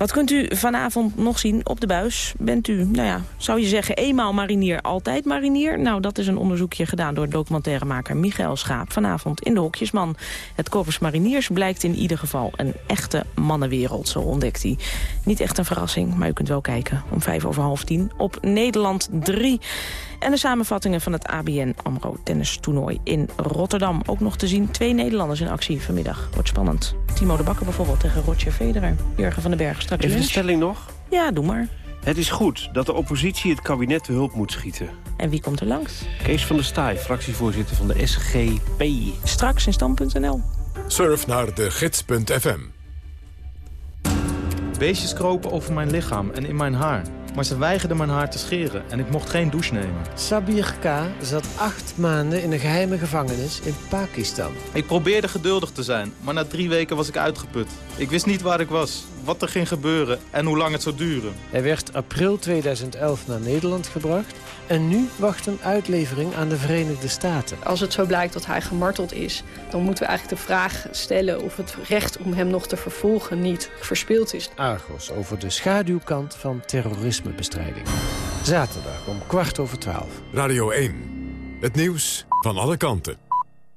S10: Wat kunt u vanavond nog zien op de buis? Bent u, nou ja, zou je zeggen, eenmaal marinier, altijd marinier? Nou, dat is een onderzoekje gedaan door documentairemaker Michael Schaap. Vanavond in de Hokjesman. Het Corpus Mariniers blijkt in ieder geval een echte mannenwereld, zo ontdekt hij. Niet echt een verrassing, maar u kunt wel kijken om vijf over half tien op Nederland 3. En de samenvattingen van het ABN AMRO tennistoernooi in Rotterdam. Ook nog te zien twee Nederlanders in actie vanmiddag. Wordt spannend. Timo de Bakker bijvoorbeeld tegen Roger Federer. Jurgen van den Berg straks
S31: Even de stelling nog?
S10: Ja, doe maar.
S31: Het is goed dat de oppositie het kabinet te hulp moet schieten.
S10: En wie komt er langs?
S31: Kees van der Staaij, fractievoorzitter van de SGP.
S10: Straks in stand.nl.
S1: Surf naar de gids.fm.
S32: Beestjes kropen over mijn lichaam en in mijn haar. Maar ze weigerden mijn haar te scheren en ik mocht geen douche nemen.
S33: Sabir K. zat acht maanden in een geheime gevangenis in Pakistan.
S32: Ik probeerde geduldig te zijn, maar na drie weken was ik uitgeput. Ik wist niet waar ik was, wat er ging gebeuren en hoe lang het zou duren.
S33: Hij werd april 2011 naar Nederland gebracht... en nu wacht een uitlevering aan de Verenigde Staten.
S34: Als het zo blijkt dat hij gemarteld is... dan moeten we eigenlijk de vraag stellen of het recht om hem nog te vervolgen niet verspeeld is.
S33: Argos over de schaduwkant van terrorismebestrijding. Zaterdag om kwart over twaalf.
S1: Radio 1. Het nieuws van alle kanten.